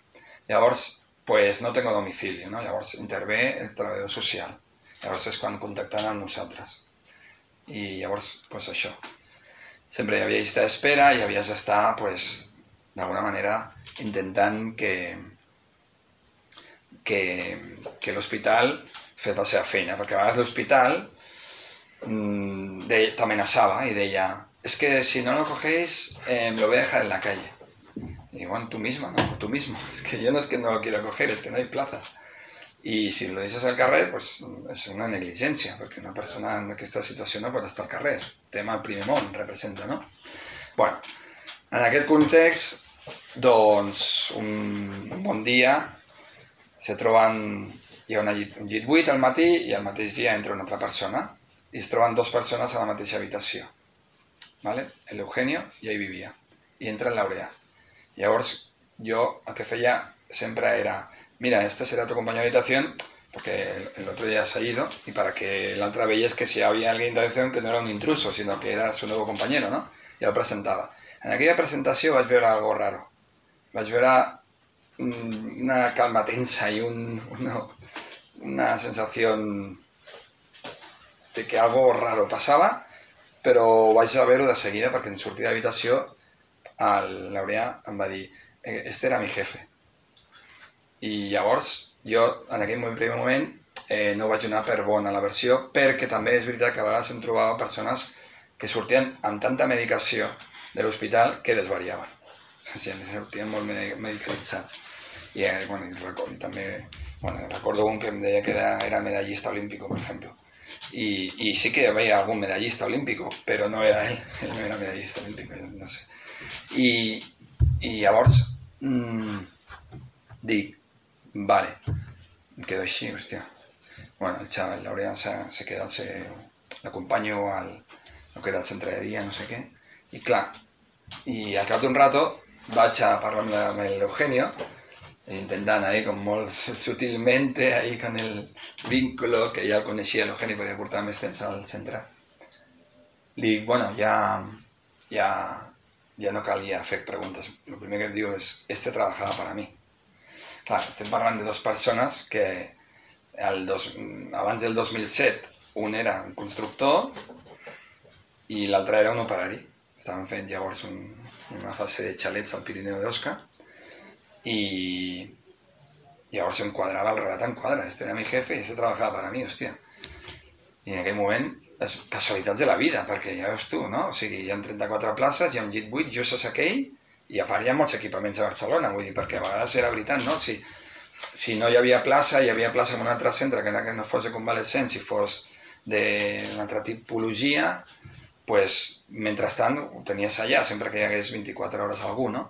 Speaker 3: Llavors, pues, no tengo domicili, no? llavors intervé el treballador social. Llavors és quan contacten amb nosaltres. I llavors, pues això. Sempre hi havia llista d'espera i havies d'estar, pues, d'alguna manera, intentant que, que, que l'hospital fes la seva feina, perquè a vegades l'hospital mmm, t'amenaçava i deia es que si no lo cogéis eh, me lo voy a dejar en la calle. Y bueno, tú misma, ¿no? Tú mismo. Es que yo no es que no lo quiera coger, es que no hay plazas. I si lo deixes al carrer, pues, és una negligència, perquè una persona en aquesta situació no pot estar al carrer. Tema món, representa, no? bueno, en aquest context, doncs, un, un bon dia se troben, hi ha llit, un llit buit al matí i al mateix dia entra una altra persona i es troben dues persones a la mateixa habitació. ¿vale? L'Eugenio ja hi vivia i entra en l'Aurea. Llavors, jo el que feia sempre era mira, este será tu compañero de habitación porque el, otro ya se ha ido y para que la otra veía que si había alguien de habitación que no era un intruso, sino que era su nuevo compañero, no? I el presentava. En aquella presentació vaig veure algo raro. Vaig veure una calma tensa i un, una, una sensació de que algo raro passava, però vaig veure de seguida perquè en sortir el Laureà em va dir "Eh, este era mi jefe. I llavors, jo en aquell moment, primer moment eh, no vaig donar per bona la versió perquè també és veritat que a vegades em trobava persones que sortien amb tanta medicació de l'hospital que desvariaven. Sortien molt medi- medicalitzats. I, eh, bueno, i recordo, també, bueno, recordo un que em deia que era, era medallista olímpico, per exemple. Y, y sí que había algún medallista olímpico, pero no era él, él no era medallista olímpico, no sé. I, i llavors mm, dic, vale, em quedo així. Bueno, el xaval, Laureà se, se queda, se, al, el que era el centre de dia, no sé què, i clar, i al cap d'un rato vaig a parlar amb, la- amb intentant ahí com molt sutilmente ahí con el vínculo que ja el coneixia l'Eugenio perquè portava més temps al centre li dic, bueno, ja, ja, ja no calia fer preguntes. El primer que em diu és, este trabajaba para mí. Clar, estem parlant de dues persones que el dos, abans del 2007 un era un constructor i l'altre era un operari. Estaven fent llavors un, una fase de xalets al Pirineu d'Osca i llavors em quadrava el relat en quadre. Este era mi jefe i este trabajaba para mí, hòstia. I en aquell moment, és casualitats de la vida, perquè ja veus tu, no? O sigui, hi ha 34 places, hi ha un llit buit, just és aquell, i a part hi ha molts equipaments a Barcelona, vull dir, perquè a vegades era veritat, no? Si, si no hi havia plaça, hi havia plaça en un altre centre, que era que no fos de convalescent, si fos d'una altra tipologia, pues, mentrestant ho tenies allà, sempre que hagués 24 hores algú, no?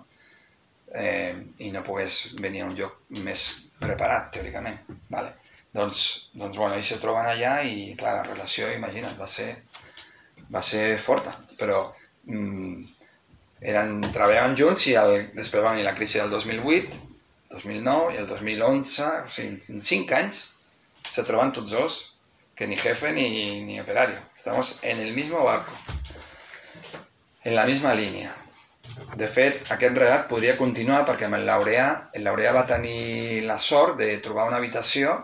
Speaker 3: Eh, no pogués venir a un lloc més preparat, teòricament. Vale. Doncs, doncs bueno, ells se troben allà i, clar, la relació, imagina't, va ser, va ser forta, però mm, eren, treballaven junts i el, després va venir la crisi del 2008, 2009 i el 2011, o sigui, en cinc anys se troben tots dos, que ni jefe ni, ni operario. Estamos en el mismo barco, en la misma línia. De fet, aquest relat podria continuar perquè amb el Laureà, el Laureà va tenir la sort de trobar una habitació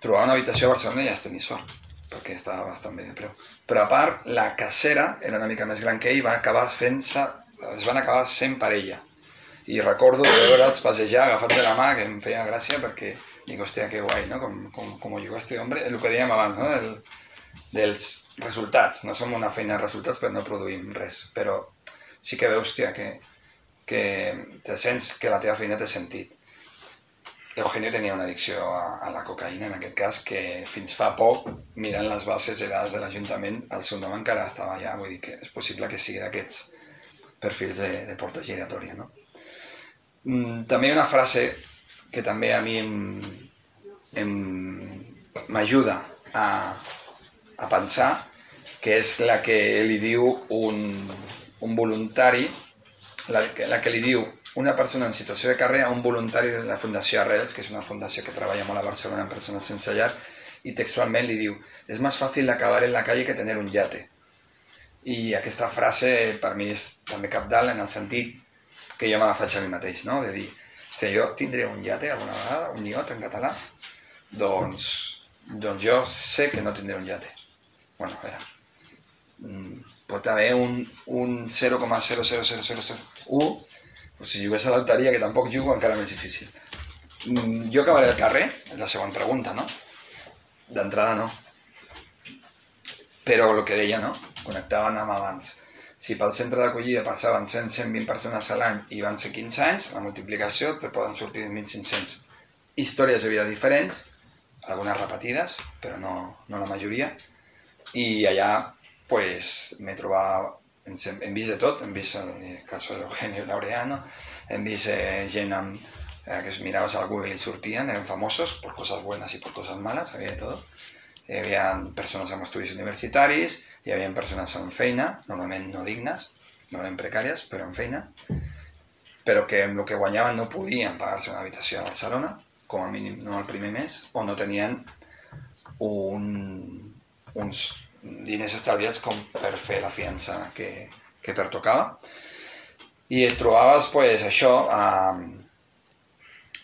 Speaker 3: trobar una habitació a Barcelona ja és tenir sort, perquè estava bastant bé de preu. Però a part, la casera era una mica més gran que ell, va acabar fent-se, es van acabar sent parella. I recordo de veure'ls passejar agafats de la mà, que em feia gràcia perquè dic, hòstia, que guai, no? Com, com, com ho juga este hombre, el que dèiem abans, no? Del, dels resultats. No som una feina de resultats, però no produïm res. Però sí que veus, hòstia, que, que te sents que la teva feina té sentit. Eugenio tenia una addicció a, a la cocaïna, en aquest cas, que fins fa poc, mirant les bases de dades de l'Ajuntament, el seu nom encara estava allà, vull dir que és possible que sigui d'aquests perfils de, de porta giratòria, no? Mm, també una frase que també a mi m'ajuda a, a pensar, que és la que li diu un, un voluntari, la, la que li diu una persona en situació de carrer a un voluntari de la Fundació Arrels, que és una fundació que treballa molt a Barcelona amb persones sense llar, i textualment li diu és més fàcil acabar en la calle que tener un yate. I aquesta frase per mi és també capdalt en el sentit que jo me la faig a mi mateix, no? De dir, si jo tindré un yate alguna vegada, un iot en català, doncs, doncs jo sé que no tindré un yate. Bueno, a veure, pot haver un, un 0,00001, pues si jugués a la loteria, que tampoc jugo, encara més difícil. Mm, Jo acabaré al carrer? És la següent pregunta, no? D'entrada no. Però el que deia, no? Connectaven amb abans. Si pel centre d'acollida passaven 100-120 persones a l'any i van ser 15 anys, la multiplicació te poden sortir 1.500. Històries de vida diferents, algunes repetides, però no, no la majoria. I allà, pues, m'he trobat, hem, vist de tot, hem vist el, cas de l'Eugenio Laureano, hem vist eh, gent amb, eh, que es miraves a algú que li sortien, eren famosos por cosas buenas y por cosas malas, había de todo. Hi havia persones amb estudis universitaris, hi havia persones amb feina, normalment no dignes, normalment precàries, però amb feina, però que amb el que guanyaven no podien pagar-se una habitació a Barcelona, com a mínim no el primer mes, o no tenien un, uns diners estalviats com per fer la fiança que, que pertocava. I et trobaves, pues, això, a,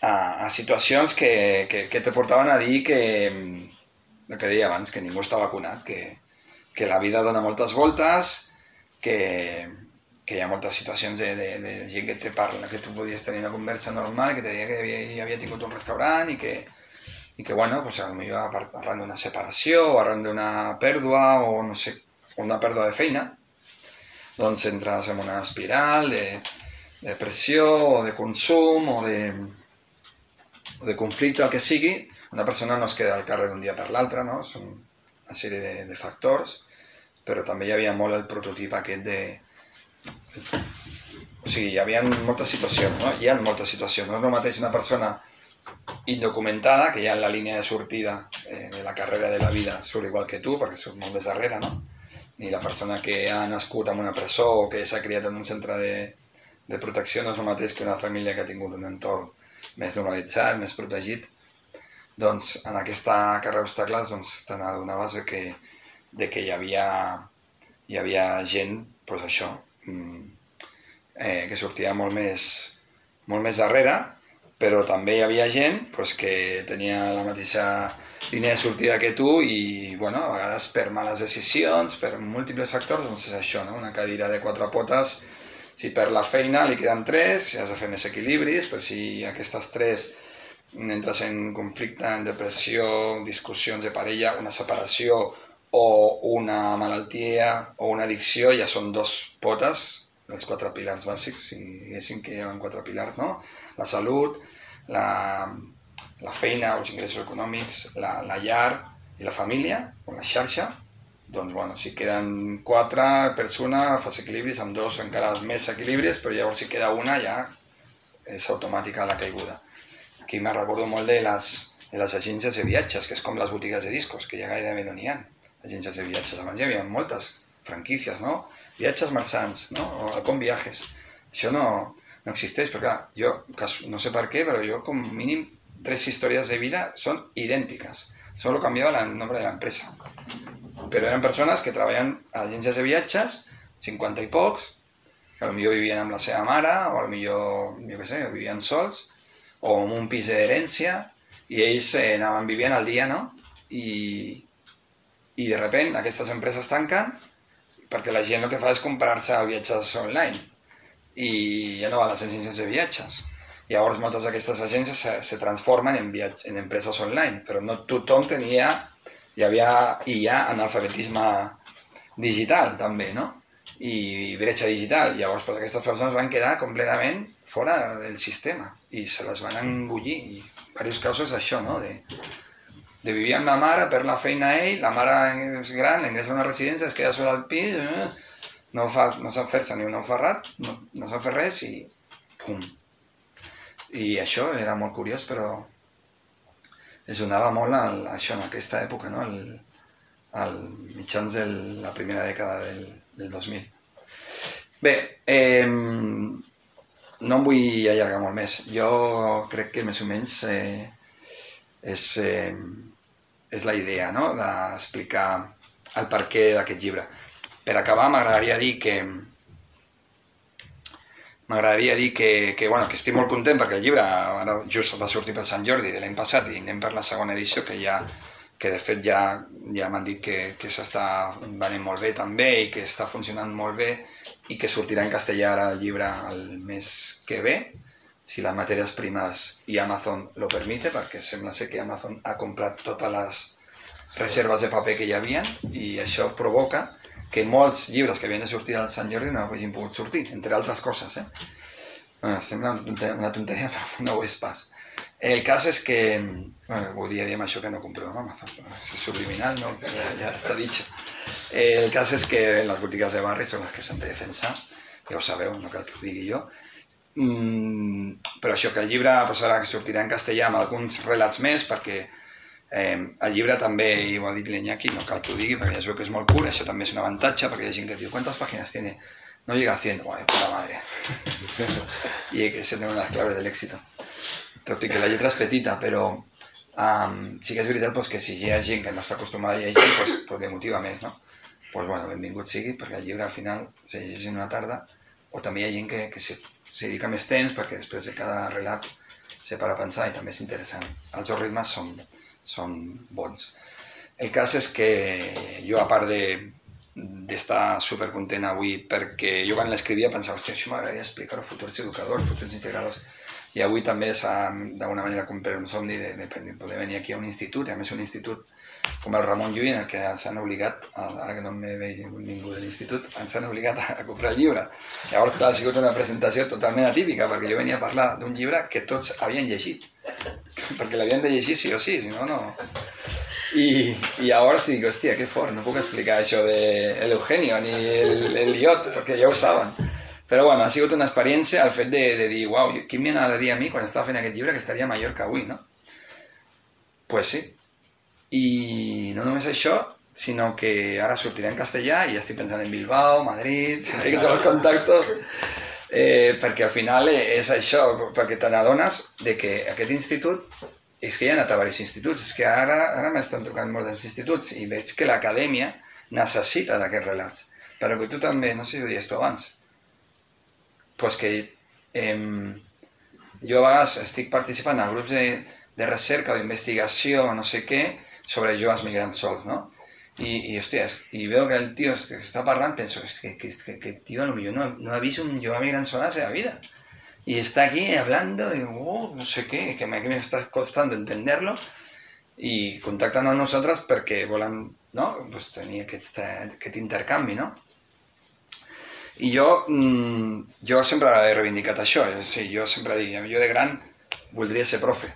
Speaker 3: a, a situacions que, que, que te portaven a dir que, el que deia abans, que ningú està vacunat, que, que la vida dona moltes voltes, que, que hi ha moltes situacions de, de, de gent que te parla, que tu podies tenir una conversa normal, que te deia que havia, havia tingut un restaurant i que, i que bueno, pues, potser arran d'una separació o arran d'una pèrdua o no sé, una pèrdua de feina, doncs entres en una espiral de, de pressió o de consum o de, o de conflicte, el que sigui, una persona no es queda al carrer d'un dia per l'altre, no? Són una sèrie de, de factors, però també hi havia molt el prototip aquest de, o sigui, hi havia moltes situacions, no? Hi ha moltes situacions. No és el mateix una persona indocumentada, que ja en la línia de sortida eh, de la carrera de la vida surt igual que tu, perquè surt molt més darrere, no? Ni la persona que ha nascut en una presó o que s'ha criat en un centre de, de protecció no és el mateix que una família que ha tingut un entorn més normalitzat, més protegit. Doncs en aquesta carrera d'obstacles doncs, te n'adonaves que, de que hi havia, hi havia gent, doncs això, Mm, eh, que sortia molt més, molt més darrere, però també hi havia gent pues, que tenia la mateixa línia de sortida que tu i, bueno, a vegades per males decisions, per múltiples factors, doncs és això, no? una cadira de quatre potes, si per la feina li queden tres, si has de fer més equilibris, però si aquestes tres entres en conflicte, en depressió, discussions de parella, una separació o una malaltia o una addicció ja són dos potes dels quatre pilars bàsics, si diguéssim que hi ha quatre pilars, no? La salut, la, la feina, els ingressos econòmics, la, la llar i la família, o la xarxa, doncs, bueno, si queden quatre persones, fas equilibris, amb dos encara més equilibris, però llavors si queda una ja és automàtica la caiguda. Aquí me recordo molt de les, de les agències de viatges, que és com les botigues de discos, que ja gairebé no n'hi ha agències de viatges. Abans hi havia moltes franquícies, no? Viatges marçans, no? O com viajes. Això no, no existeix, però clar, jo no sé per què, però jo com mínim tres històries de vida són idèntiques. Solo cambiava el nombre de l'empresa. Però eren persones que treballen a agències de viatges, 50 i pocs, que potser vivien amb la seva mare, o potser, jo què sé, vivien sols, o en un pis d'herència, i ells eh, anaven vivint al dia, no? I, i de repente aquestes empreses tanquen perquè la gent el que fa és comprar-se viatges online i ja no va a les agències de viatges. Llavors moltes d'aquestes agències se, se transformen en, viatge, en empreses online, però no tothom tenia, hi havia i hi ha analfabetisme digital també, no? I bretxa digital. Llavors pues, aquestes persones van quedar completament fora del sistema i se les van engullir. I diversos casos això, no? De, de vivir amb la mare, per la feina a ell, la mare és gran, l'ingressa a una residència, es queda sola al pis, eh, no, fa, no sap fer-se ni un ferrat, no, no sap fer res i pum. I això era molt curiós, però es donava molt al, això en aquesta època, no? al, al mitjans de la primera dècada del, del 2000. Bé, eh, no em vull allargar molt més. Jo crec que més o menys eh, és, eh, és la idea, no?, d'explicar el per què d'aquest llibre. Per acabar, m'agradaria dir que m'agradaria dir que, que, bueno, que estic molt content perquè el llibre ara just va sortir per Sant Jordi de l'any passat i anem per la segona edició que ja que de fet ja, ja m'han dit que, que s'està venent molt bé també i que està funcionant molt bé i que sortirà en castellà ara el llibre el mes que ve si las materias primas y Amazon lo permite, perquè sembla ser que Amazon ha comprat totes les reserves de paper que hi havia i això provoca que molts llibres que havien de sortir al Sant Jordi no hagin pogut sortir, entre altres coses. Eh? Bueno, sembla una tonteria, una tonteria, però no ho és pas. El cas és que, bueno, volia dir amb això que no compreu amb Amazon, és subliminal, no? ja, ja està dit. El cas és que les botigues de barri són les que s'han de defensar, ja ho sabeu, no cal que ho digui jo, Mm, però això, que el llibre pues, ara que sortirà en castellà amb alguns relats més, perquè eh, el llibre també, i ho ha dit l'Iñaki, no cal que ho digui, perquè ja es veu que és molt curt, això també és un avantatge, perquè hi ha gent que diu, ¿cuántas páginas tiene? No llega a 100, de puta madre. I que se tenen les claves de l'èxit. Tot i que la lletra és petita, però um, sí que és veritat pues, que si hi ha gent que no està acostumada a llegir, pues, pues li motiva més, no? pues, bueno, benvingut sigui, perquè el llibre al final se llegeix en una tarda, o també hi ha gent que, que se s'hi dedica més temps perquè després de cada relat se para a pensar i també és interessant. Els dos ritmes són, són bons. El cas és que jo, a part de, d'estar supercontent avui perquè jo quan l'escrivia pensava, hòstia, això m'agradaria explicar als futurs educadors, futurs integradors i avui també s'ha d'alguna manera complir un somni de, de poder venir aquí a un institut, a més un institut com el Ramon Llull, en que ens han obligat, ara que no me veig ningú de l'institut, ens han obligat a, comprar el llibre. Llavors, clar, ha sigut una presentació totalment atípica, perquè jo venia a parlar d'un llibre que tots havien llegit, perquè l'havien de llegir sí o sí, si no, no... I, i llavors dic, hòstia, que fort, no puc explicar això de l'Eugenio ni el, el perquè ja ho saben. Però bueno, ha sigut una experiència el fet de, de dir, uau, qui m'ha de dir a mi quan estava fent aquest llibre que estaria major que avui, no? Pues sí. I no només això, sinó que ara sortiré en castellà i ja estic pensant en Bilbao, Madrid, que tots els contactes, eh, perquè al final és això, perquè te n'adones de que aquest institut és que hi ha anat a diversos instituts, és que ara, ara m'estan trucant molts dels instituts i veig que l'acadèmia necessita d'aquests relats. Però que tu també, no sé si ho dius tu abans, pues que eh, jo a vegades estic participant en grups de, de recerca o d'investigació, no sé què, sobre joves migrants sols, no? I, i hòstia, i veo que el tio que està parlant, penso que, que, que, que a lo millor no, no ha vist un jove migrant sol a la vida y está aquí hablando de, oh, no sé qué, que me, que me está costando entenderlo, i contacten amb nosaltres perquè volen no? pues tenir aquest, aquest intercanvi, no? I jo, mm, jo sempre he reivindicat això, és a dir, jo sempre dic, jo de gran voldria ser profe,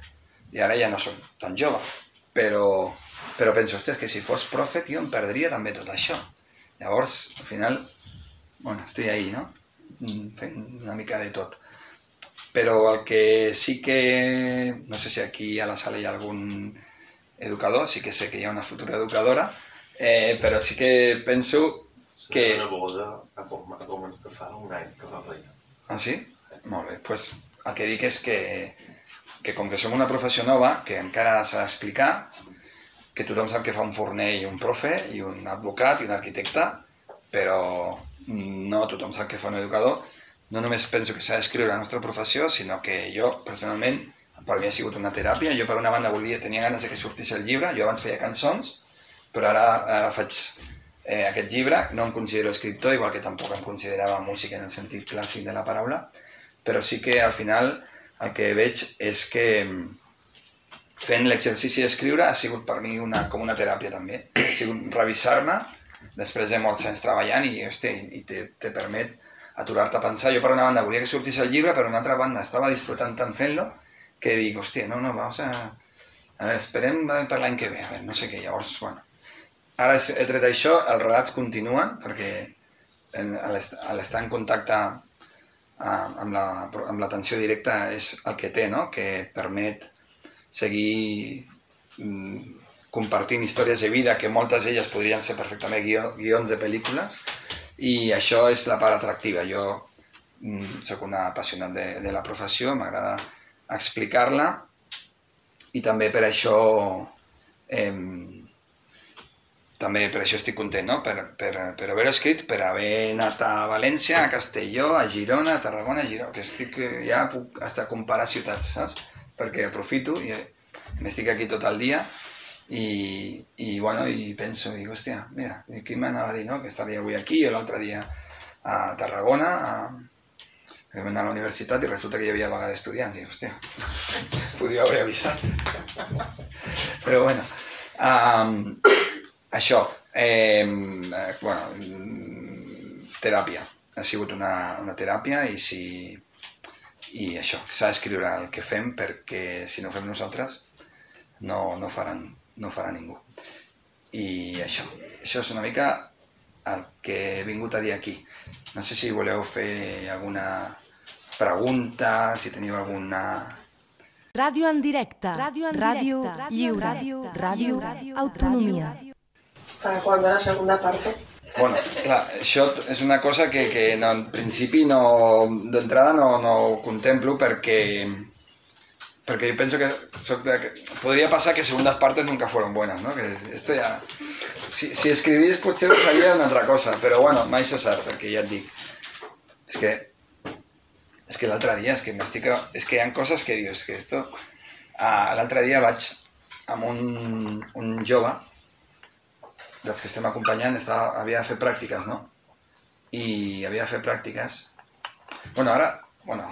Speaker 3: i ara ja no soc tan jove, però, però penso, hòstia, que si fos profe, tio, em perdria també tot això. Llavors, al final, bueno, estic ahí, no? Mm, fent una mica de tot. Però el que sí que... No sé si aquí a la sala hi ha algun educador, sí que sé que hi ha una futura educadora, eh, però sí que penso que...
Speaker 4: Una boda a com, a com que fa un any que fa feina.
Speaker 3: Ah, sí? Molt bé. pues, el que dic és que, que com que som una professió nova, que encara s'ha d'explicar, que tothom sap que fa un forner i un profe, i un advocat i un arquitecte, però no tothom sap que fa un educador, no només penso que s'ha d'escriure la nostra professió, sinó que jo, personalment, per mi ha sigut una teràpia. Jo, per una banda, volia, tenia ganes de que sortís el llibre. Jo abans feia cançons, però ara, ara faig eh, aquest llibre. No em considero escriptor, igual que tampoc em considerava músic en el sentit clàssic de la paraula, però sí que al final el que veig és que fent l'exercici d'escriure ha sigut per mi una, com una teràpia també. Ha sigut revisar-me després de molts anys treballant i, hosti, i te, te permet aturar-te a pensar. Jo per una banda volia que sortís el llibre, però per una altra banda estava disfrutant tant fent-lo que dic, hòstia, no, no, vamos a... A veure, esperem per l'any que ve, a veure, no sé què. Llavors, bueno, ara he tret això, els relats continuen, perquè a l'estar en contacte amb l'atenció la, directa és el que té, no? que permet seguir mm, compartint històries de vida que moltes d'elles podrien ser perfectament guió, guions de pel·lícules i això és la part atractiva. Jo mm, sóc un apassionat de, de la professió, m'agrada explicar-la i també per això eh, també per això estic content, no? per, per, per haver escrit, per haver anat a València, a Castelló, a Girona, a Tarragona, a Girona, que estic, ja puc hasta comparar ciutats, saps? Perquè aprofito i m'estic aquí tot el dia i, i, bueno, i penso, dic, hòstia, mira, qui m'anava a dir, no?, que estaria avui aquí o l'altre dia a Tarragona, a, vam anar a la universitat i resulta que hi havia vaga d'estudiants. I, hòstia, podria haver avisat. Però bueno, um, això, eh, bueno, teràpia. Ha sigut una, una teràpia i si... I això, s'ha d'escriure el que fem perquè si no fem nosaltres no, no faran no farà ningú. I això, això és una mica el que he vingut a dir aquí. No sé si voleu fer alguna pregunta, si teniu alguna...
Speaker 1: Ràdio en directe, ràdio, en ràdio directe, ràdio, ràdio, ràdio, autonomia.
Speaker 5: ¿Para cuándo la segunda parte?
Speaker 3: Bueno, clar, això és una cosa que, que no, en principi no, d'entrada no, no contemplo perquè porque yo pienso que, podría pasar que segundas partes nunca fueron buenas, ¿no? Que esto ya... Si, si escribís potser us faria una altra cosa, però bueno, mai se sap, perquè ja et dic. És que... És que l'altre dia, és que m'estic... És que hi ha coses que dius, que esto... Ah, l'altre dia vaig amb un, un jove dels que estem acompanyant estava, havia de fer pràctiques, no? I havia de fer pràctiques. Bueno, ara, bueno,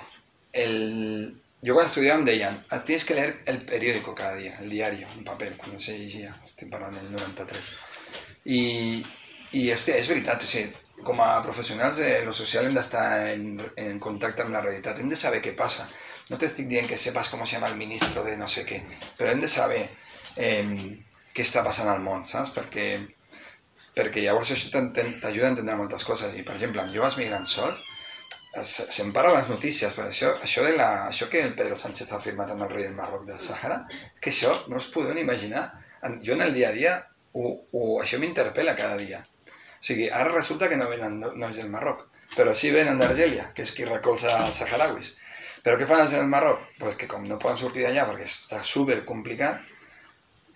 Speaker 3: el, yo cuando estudiaba me decían, "Ah, tienes que leer el periódico cada día, el diario, en papel, cuando se llegia, estic parlant del 93. I, i hòstia, és veritat, o sigui, com a professionals de lo social hem d'estar en, en contacte amb la realitat, hem de saber què passa. No t'estic dient que sepas com se llama el ministro de no sé què, però hem de saber eh, què està passant al món, saps? Perquè, perquè llavors això t'ajuda a entendre moltes coses. I, per exemple, amb joves migrants sols, se- se'n parla a les notícies, però això, això, de la, això que el Pedro Sánchez ha firmat amb el rei del Marroc del Sàhara, que això no us podeu ni imaginar. Jo en el dia a dia, ho, ho, això m'interpel·la cada dia. O sigui, ara resulta que no venen no- nois del Marroc, però sí venen d'Argèlia, que és qui recolza els saharauis. Però què fan els del Marroc? Pues que com no poden sortir d'allà perquè està super complicat,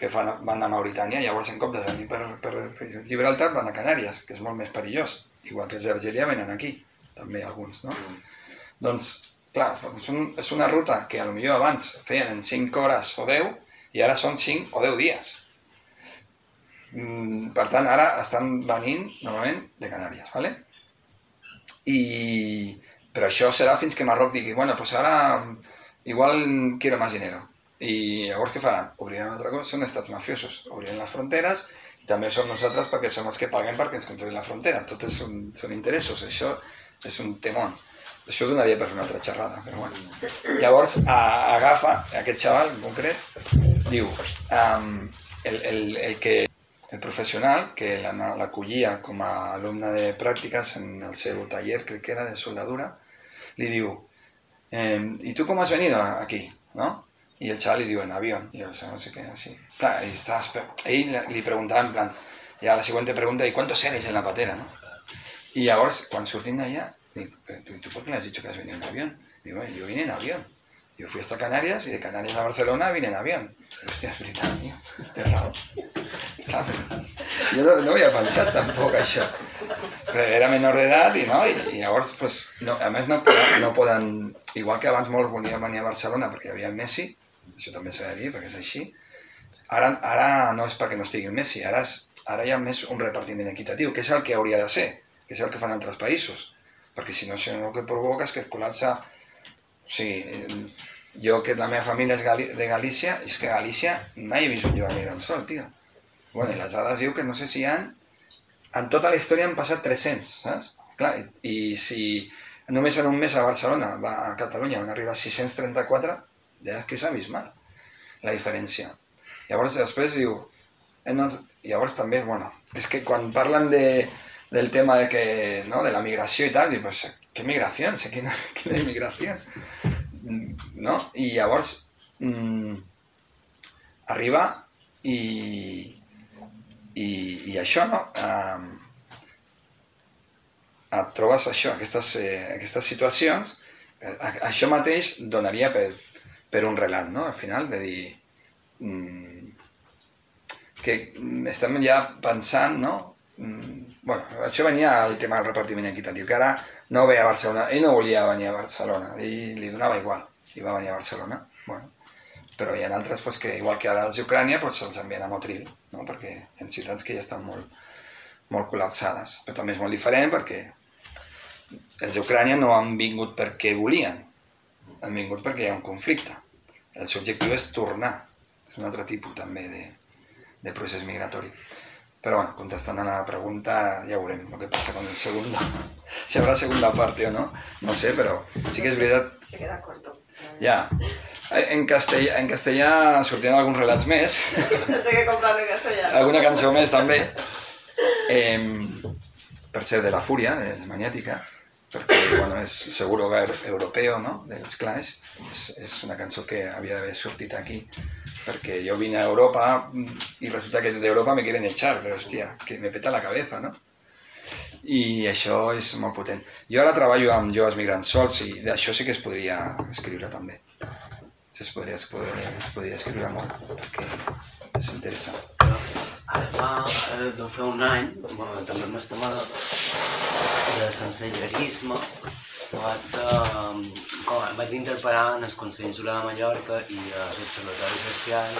Speaker 3: que fan, van a Mauritània, llavors en comptes de venir per, per, per Gibraltar van a Canàries, que és molt més perillós. Igual que els d'Argèlia venen aquí, també alguns, no? Doncs, clar, és, un, és una ruta que a lo millor abans feien en 5 hores o 10 i ara són 5 o 10 dies. Mm, per tant, ara estan venint, normalment, de Canàries, ¿vale? I... Però això serà fins que Marroc digui, bueno, pues ara igual quiero más dinero. I llavors què faran? Obriran altra cosa, són estats mafiosos, obriran les fronteres i també som nosaltres perquè som els que paguem perquè ens controlin la frontera. Tot és un, són interessos, això és un temón. Això donaria per fer una altra xerrada, però bueno. Llavors a, agafa aquest xaval en concret, diu, um, el, el, el que el professional que la- l'acollia com a alumne de pràctiques en el seu taller, crec que era de soldadura, li diu, eh, ¿y tú cómo has venido aquí? ¿no? Y el chaval le diu, en avión. Y o sea, no sé qué, así. Claro, y espe- ahí le, preguntaba en plan, ya la siguiente pregunta, ¿y cuántos eres en la patera? ¿no? Y ahora, cuando surtí de allá, digo, ¿pero tú, tú por qué le has dicho que has venido en avión? Digo, "Bueno, yo vine en avión. Yo fui hasta Canarias y de Canarias a Barcelona vine en avión. Hostia, és veritat, tio. Té raó. Clar, però jo no, no havia pensat tampoc això. Però era menor d'edat i, no, i, i llavors, pues, no, a no no poden... Igual que abans molts volien venir a Barcelona perquè hi havia el Messi, això també s'ha de dir perquè és així, ara, ara no és perquè no estigui el Messi, ara, és, ara hi ha més un repartiment equitatiu, que és el que hauria de ser, que és el que fan altres països. Perquè si no, això el que provoca és que es col·lapsa... O sigui, jo que la meva família és Gali de Galícia, és que a Galícia mai he vist un jove migrant sol, tio. Bueno, i les dades diu que no sé si hi ha... En tota la història han passat 300, saps? Clar, i, i si només en un mes a Barcelona, a Catalunya, van arribar 634, és que és abismal la diferència. Llavors després diu... Eh, no, llavors també, bueno, és que quan parlen de, del tema de que, no, de la migració i tal, diu, pues, ¿qué migración? Sé quina, quina migració? No? I llavors mm, arriba i, i, i això, no? Um, et trobes això, aquestes, eh, aquestes situacions, eh, això mateix donaria per, per un relat, no? Al final, de dir... Mm, que estem ja pensant, no? Mm, bueno, això venia al tema del repartiment equitatiu, que ara no ve a Barcelona, ell no volia venir a Barcelona, ell li donava igual, i va venir a Barcelona, bueno, però hi ha altres pues, que, igual que ara els d'Ucrània, pues, se'ls envien a Motril, no? perquè hi ha ciutats que ja estan molt, molt col·lapsades, però també és molt diferent perquè els d'Ucrània no han vingut perquè volien, han vingut perquè hi ha un conflicte. El seu objectiu és tornar, és un altre tipus també de, de procés migratori. Però bueno, contestant a la pregunta ja veurem el que passa con el segundo. si habrá segunda parte o no, no sé, però sí que és veritat
Speaker 5: Se queda corto.
Speaker 3: ja. En castellà, en castellà sortien alguns relats més,
Speaker 5: Tendré que comprarlo en castellano.
Speaker 3: alguna cançó més també, eh, per ser de la fúria, de les maniàtica, bueno, és segur hogar europeu, no?, dels Clash, és, és una cançó que havia d'haver sortit aquí, perquè jo vine a Europa i resulta que d'Europa me quieren echar, però hòstia, que me peta la cabeza, no? I això és molt potent. Jo ara treballo amb joves migrants sols i d'això sí que es podria escriure també. Es podria, es podria, es podria escriure molt, perquè és interessant.
Speaker 6: Ara fa, eh, deu fer un any, bueno, també tema de, sensellerisme, vaig, eh, com, vaig interpretar en el Consell Insular de Mallorca i a l'Observatori Social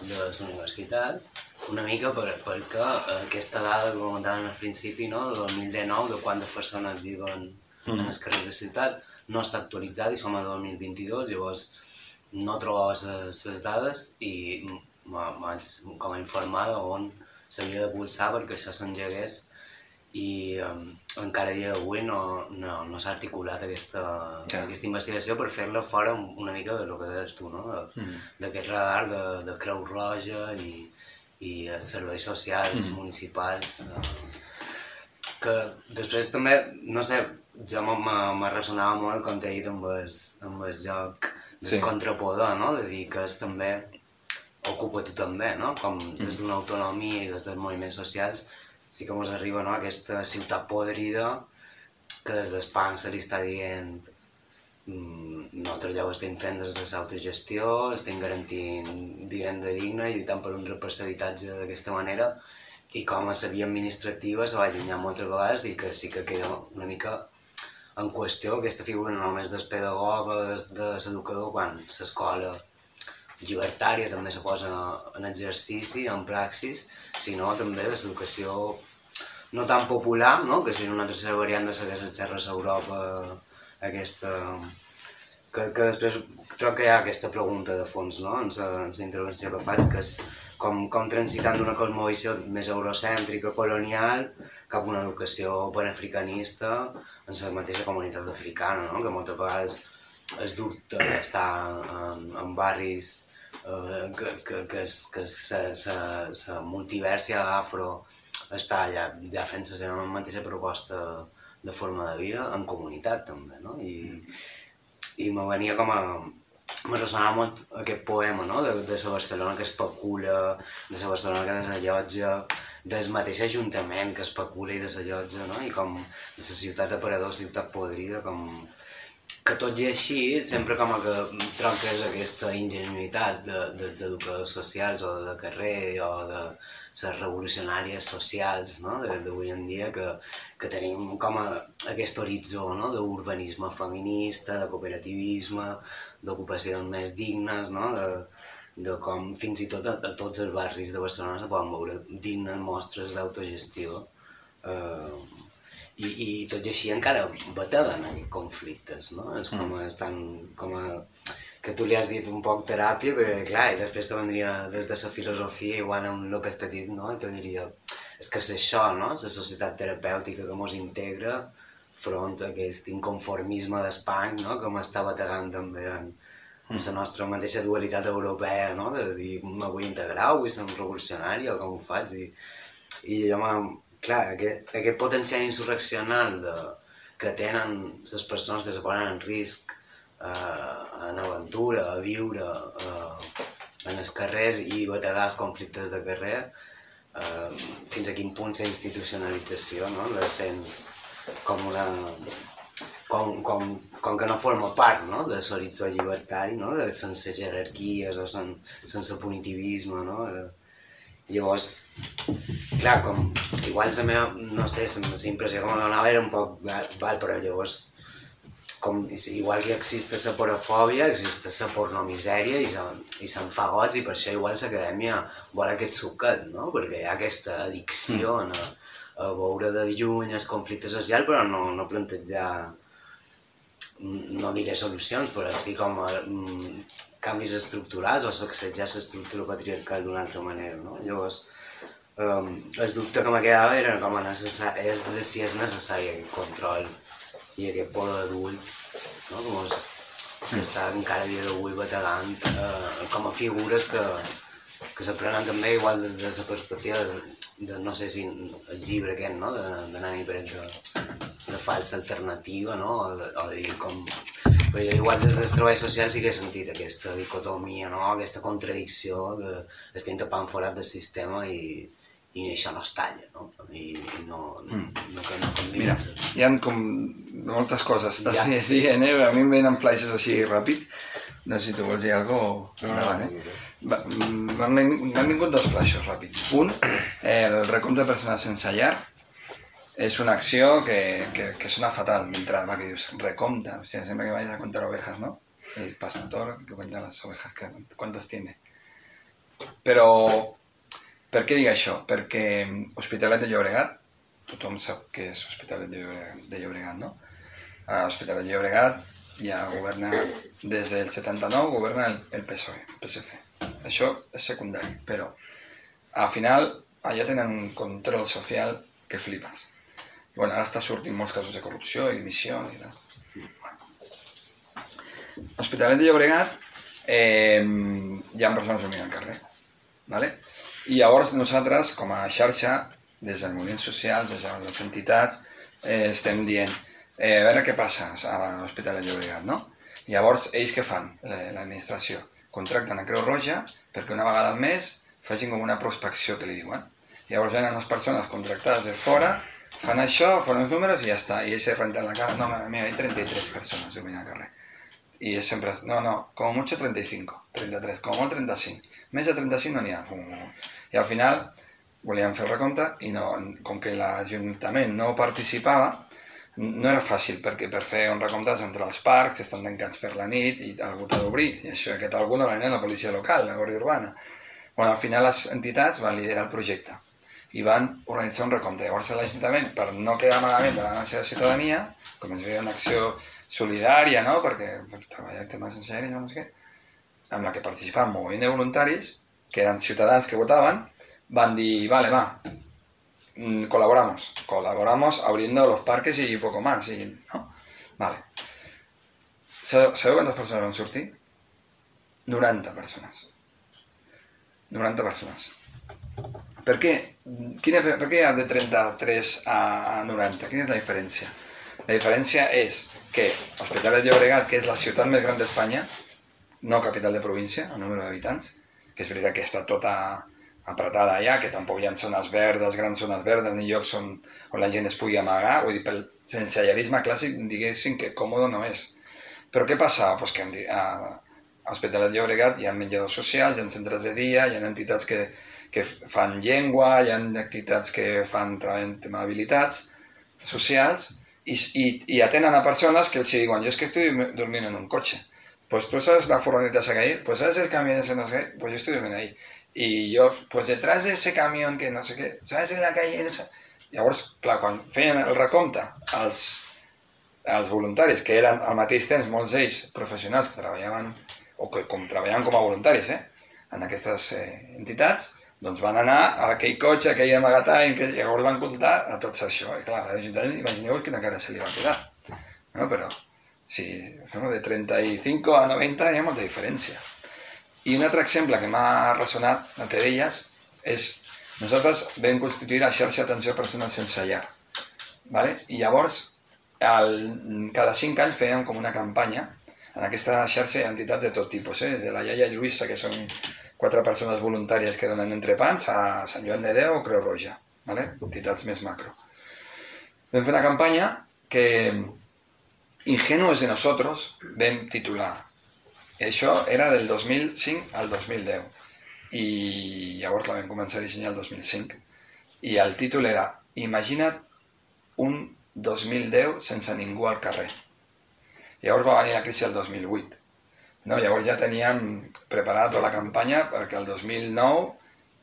Speaker 6: de la universitat una mica per, perquè aquesta dada que comentàvem al principi, no, del 2019, de quantes persones viuen mm. en els carrers de ciutat, no està actualitzada i som a 2022, llavors no trobava les dades i m'haig com a informar on s'havia de pulsar perquè això s'engegués i um, encara dia d'avui no, no, no s'ha articulat aquesta, ja. aquesta investigació per fer-la fora una mica de lo que deies tu, no? Mm. d'aquest mm. radar de, de Creu Roja i, i els serveis socials mm. municipals eh, que després també, no sé, jo me ressonava molt com t'he dit amb el, amb el joc del sí. contrapoder, no? de dir que és també ocupa tu també, no? com des d'una autonomia i des dels moviments socials sí que ens arriba no, aquesta ciutat podrida que des d'Espanya se li està dient mm, nosaltres ja ho estem fent des de l'autogestió, estem garantint vivenda digna i lluitant per un reparcialitatge d'aquesta manera i com a la via administrativa se va allunyar moltes vegades i que sí que queda una mica en qüestió aquesta figura no només del pedagog o de l'educador quan l'escola llibertària també se posa en exercici, en praxis, sinó també de l'educació no tan popular, no? que seria una tercera variant de que xerres a Europa, aquesta... Que, que després trobo que hi ha aquesta pregunta de fons no? en la intervenció que faig, que és com, com transitant d'una cosmovisió més eurocèntrica, colonial, cap a una educació panafricanista en la mateixa comunitat africana, no? que moltes vegades es dubte estar en, en barris que, que, que, que la multivèrsia afro està ja, ja fent la seva mateixa proposta de forma de vida en comunitat també, no? I, i me venia com a... Me ressonava molt aquest poema, no? De, de la Barcelona que especula, de la Barcelona que desallotja, del mateix ajuntament que especula i desallotja, no? I com de la ciutat aparador, ciutat podrida, com que tot i així, sempre com que tronques aquesta ingenuïtat de, dels educadors socials o de carrer o de les revolucionàries socials no? d'avui en dia que, que tenim com a aquest horitzó no? d'urbanisme feminista, de cooperativisme, d'ocupacions més dignes, no? de, de com fins i tot a, a tots els barris de Barcelona se poden veure dignes mostres d'autogestió eh, i, i tot i així encara bateguen en conflictes, no? És com mm. estan com a que tu li has dit un poc teràpia, perquè clar, i després te vendria des de la filosofia, igual amb López Petit, no? I te diria, és que és això, no? La societat terapèutica que mos integra front a aquest inconformisme d'Espanya, no? Que m'està bategant també en, en la nostra mateixa dualitat europea, no? De dir, me vull integrar, vull ser un revolucionari, o com ho faig, i, i jo clar, aquest, aquest potencial insurreccional de, que tenen les persones que se posen en risc eh, en aventura, a viure eh, en els carrers i bategar els conflictes de carrer, eh, fins a quin punt la institucionalització, no? de sents com una... Com, com, com que no forma part no? de l'horitzó llibertari, no? de, sense jerarquies o sen, sense punitivisme, no? De, Llavors, clar, com, igual la meva, no sé, la impressió que me donava era un poc, val, val però llavors, com, igual que existe la porofòbia, existe la pornomisèria i se'n fa goig i per això igual l'acadèmia vol aquest suquet, no? Perquè hi ha aquesta addicció mm. a, a veure de lluny el conflicte social però no, no plantejar no diré solucions, però sí com a, mm, canvis estructurals o sacsejar l'estructura patriarcal d'una altra manera, no? Llavors, um, el dubte que me quedava era com a és de si és necessari aquest control i aquest poder adult, no? Com és, que està encara dia d'avui bategant uh, com a figures que, que s'aprenen també igual des de la perspectiva de, de, no sé si el llibre aquest, no? de, de Nani Peret de, de falsa alternativa, no? o, de, o de dir com però jo igual des dels treballs socials sí que he sentit aquesta dicotomia, no? aquesta contradicció de estar tapant forat del sistema i, i això no es talla, no? I, i no, mm. no, no, no
Speaker 3: Mira, hi ha com moltes coses, ja. dient, eh? A mi em venen flashes així ràpid, no sé si tu vols dir alguna cosa endavant, eh? M'han vingut dos flashes ràpids. Un, el recompte de persones sense llar, es una acción que, que, que suena fatal mientras va que Dios recompta, o sea, que vayas a contar ovejas, ¿no? El pastor que cuenta las ovejas, que, ¿cuántas tiene? Pero Per què dic això? Perquè Hospitalet de Llobregat, tothom sap que és Hospitalet de Llobregat, de Llobregat no? A Hospitalet de Llobregat ja governa, des del 79 governa el, el PSOE, el PSC. Això és secundari, però al final allà tenen un control social que flipes. Bueno, ara està sortint molts casos de corrupció i dimissió i tal. Hospitalet de Llobregat eh, hi ha persones dormint al carrer. ¿vale? I llavors nosaltres, com a xarxa, des dels moviments socials, des de les entitats, eh, estem dient eh, a veure què passa a l'Hospital de Llobregat, no? I llavors, ells què fan, l'administració? Contracten a Creu Roja perquè una vegada al mes facin com una prospecció que li diuen. Llavors venen les persones contractades de fora, fan això, fan els números i ja està. I ells se renten la cara. No, mira, hi ha 33 persones dormint al carrer. I és sempre, no, no, com mucho 35, 33, com molt 35. Més de 35 no n'hi ha. I al final volíem fer el recompte i no, com que l'Ajuntament no participava, no era fàcil perquè per fer un recompte d'entrar als parcs que estan tancats per la nit i algú t'ha d'obrir i això aquest algú no era la policia local, la Guàrdia Urbana bueno, al final les entitats van liderar el projecte i van organitzar un recompte llavors l'Ajuntament, per no quedar malament de la seva ciutadania com es veia una acció solidària, no? perquè per treballar temes senceres, no sé què amb la que participaven un moviment de voluntaris que eren ciutadans que votaven van dir, vale, va, Mm, colaboramos, colaboramos abriendo los parques y poco más, y, ¿no? Vale. ¿Sabeu quantes persones van sortir? 90 persones. 90 persones. Per què? Quina, per què hi ha de 33 a, a 90? Quina és la diferència? La diferència és que Hospitalet de Llobregat, que és la ciutat més gran d'Espanya, no capital de província, el número d'habitants, que és veritat que està tota apretada allà, que tampoc hi ha zones verdes, grans zones verdes, ni llocs on, on la gent es pugui amagar, vull dir, pel sensellarisme clàssic, diguéssim que còmode no és. Però què passa? Pues que a, a de Llobregat hi ha menjadors socials, hi ha centres de dia, hi ha entitats que, que fan llengua, hi ha entitats que fan treball amb habilitats socials i, i, i atenen a persones que els diuen, jo és que estic dormint en un cotxe. Pues tú sabes la furgoneta esa que hay, pues sabes el camión ese no sé qué, pues yo estoy durmiendo ahí. Y yo, pues detrás de ese camión que no sé què, ¿sabes? En la calle... No sé... Llavors, clar, quan feien el recompte als, als voluntaris, que eren al mateix temps molts d'ells professionals que treballaven, o que com treballaven com a voluntaris, eh? en aquestes eh, entitats, doncs van anar a aquell cotxe, aquell amagatall, que llavors van comptar a tots això. I clar, l'Ajuntament, imagineu-vos quina cara se li va quedar. No? Però, sí, de 35 a 90 hi ha molta diferència. I un altre exemple que m'ha ressonat, el que deies, és nosaltres vam constituir la xarxa d'atenció a persones sense llar. ¿vale? I llavors, el, cada cinc anys fèiem com una campanya. En aquesta xarxa hi ha entitats de tot tipus, eh? des de la iaia Lluïssa, que són quatre persones voluntàries que donen entrepans, a Sant Joan de Déu o Creu Roja, ¿vale? entitats més macro. Vam fer una campanya que Ingenuos de nosotros vam titular això era del 2005 al 2010 i llavors la vam començar a dissenyar el 2005 i el títol era Imagina't un 2010 sense ningú al carrer. Llavors va venir la crisi del 2008. No? Llavors ja teníem preparada tota la campanya perquè el 2009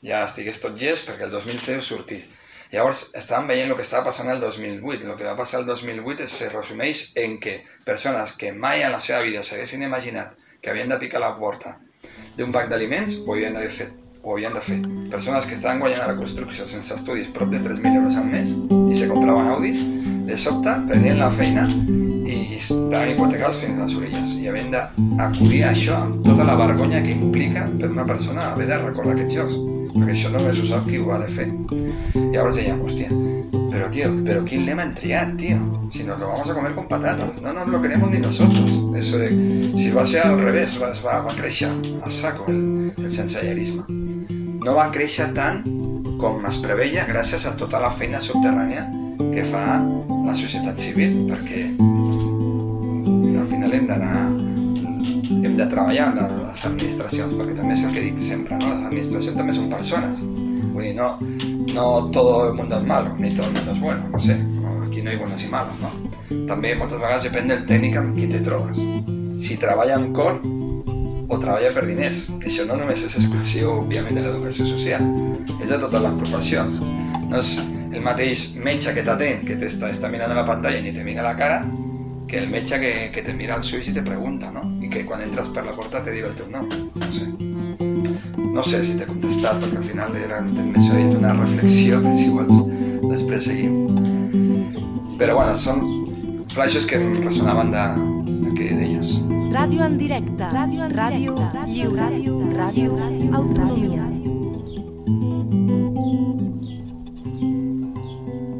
Speaker 3: ja estigués tot llest perquè el 2010 sortís. Llavors estàvem veient el que estava passant el 2008. El que va passar el 2008 es, se resumeix en que persones que mai en la seva vida s'haguessin imaginat que havien de picar la porta d'un banc d'aliments ho havien d'haver fet ho havien de fer. Persones que estaven guanyant a la construcció sense estudis prop de 3.000 euros al mes i se compraven Audis, de sobte perdien la feina i estaven hipotecats fins a les orelles i havien d'acudir a això amb tota la vergonya que implica per una persona haver de recórrer aquests jocs perquè això només ho sap qui ho ha de fer. I llavors dèiem, hòstia, Pero tío, ¿pero quién le ha triat, tío? Si nos lo vamos a comer con patatas. No nos lo queremos ni nosotros. Eso de, si va ser al revés, va, va, va a créixer a saco el, el sensellarisme. No va créixer tant com es preveia gràcies a tota la feina subterrània que fa la societat civil, perquè hem d'anar hem de treballar amb les administracions, perquè també és el que dic sempre, no? les administracions també són persones. Vull dir, no, no todo el mundo es malo, ni todo el mundo es bueno, no sé, aquí no hay buenos i malos, no? També moltes vegades depèn del tècnic amb qui te trobes. Si treballa amb cor, o treballa per diners, que això no només és exclusiu, òbviament, de l'educació social, és de totes les professions. No és el mateix metge que t'atén, que t'està està mirant a la pantalla i ni te mira a la cara, que el metge que, que te mira als ulls i te pregunta, no? I que quan entres per la porta te diu el teu nom. No sé. No sé si t'he contestat, perquè al final era més aviat una reflexió, que si vols després seguim. Però bueno, són flaixos que em ressonaven de, de que deies.
Speaker 1: Ràdio en directe. Ràdio en ràdio, lliure, ràdio, ràdio, autonomia.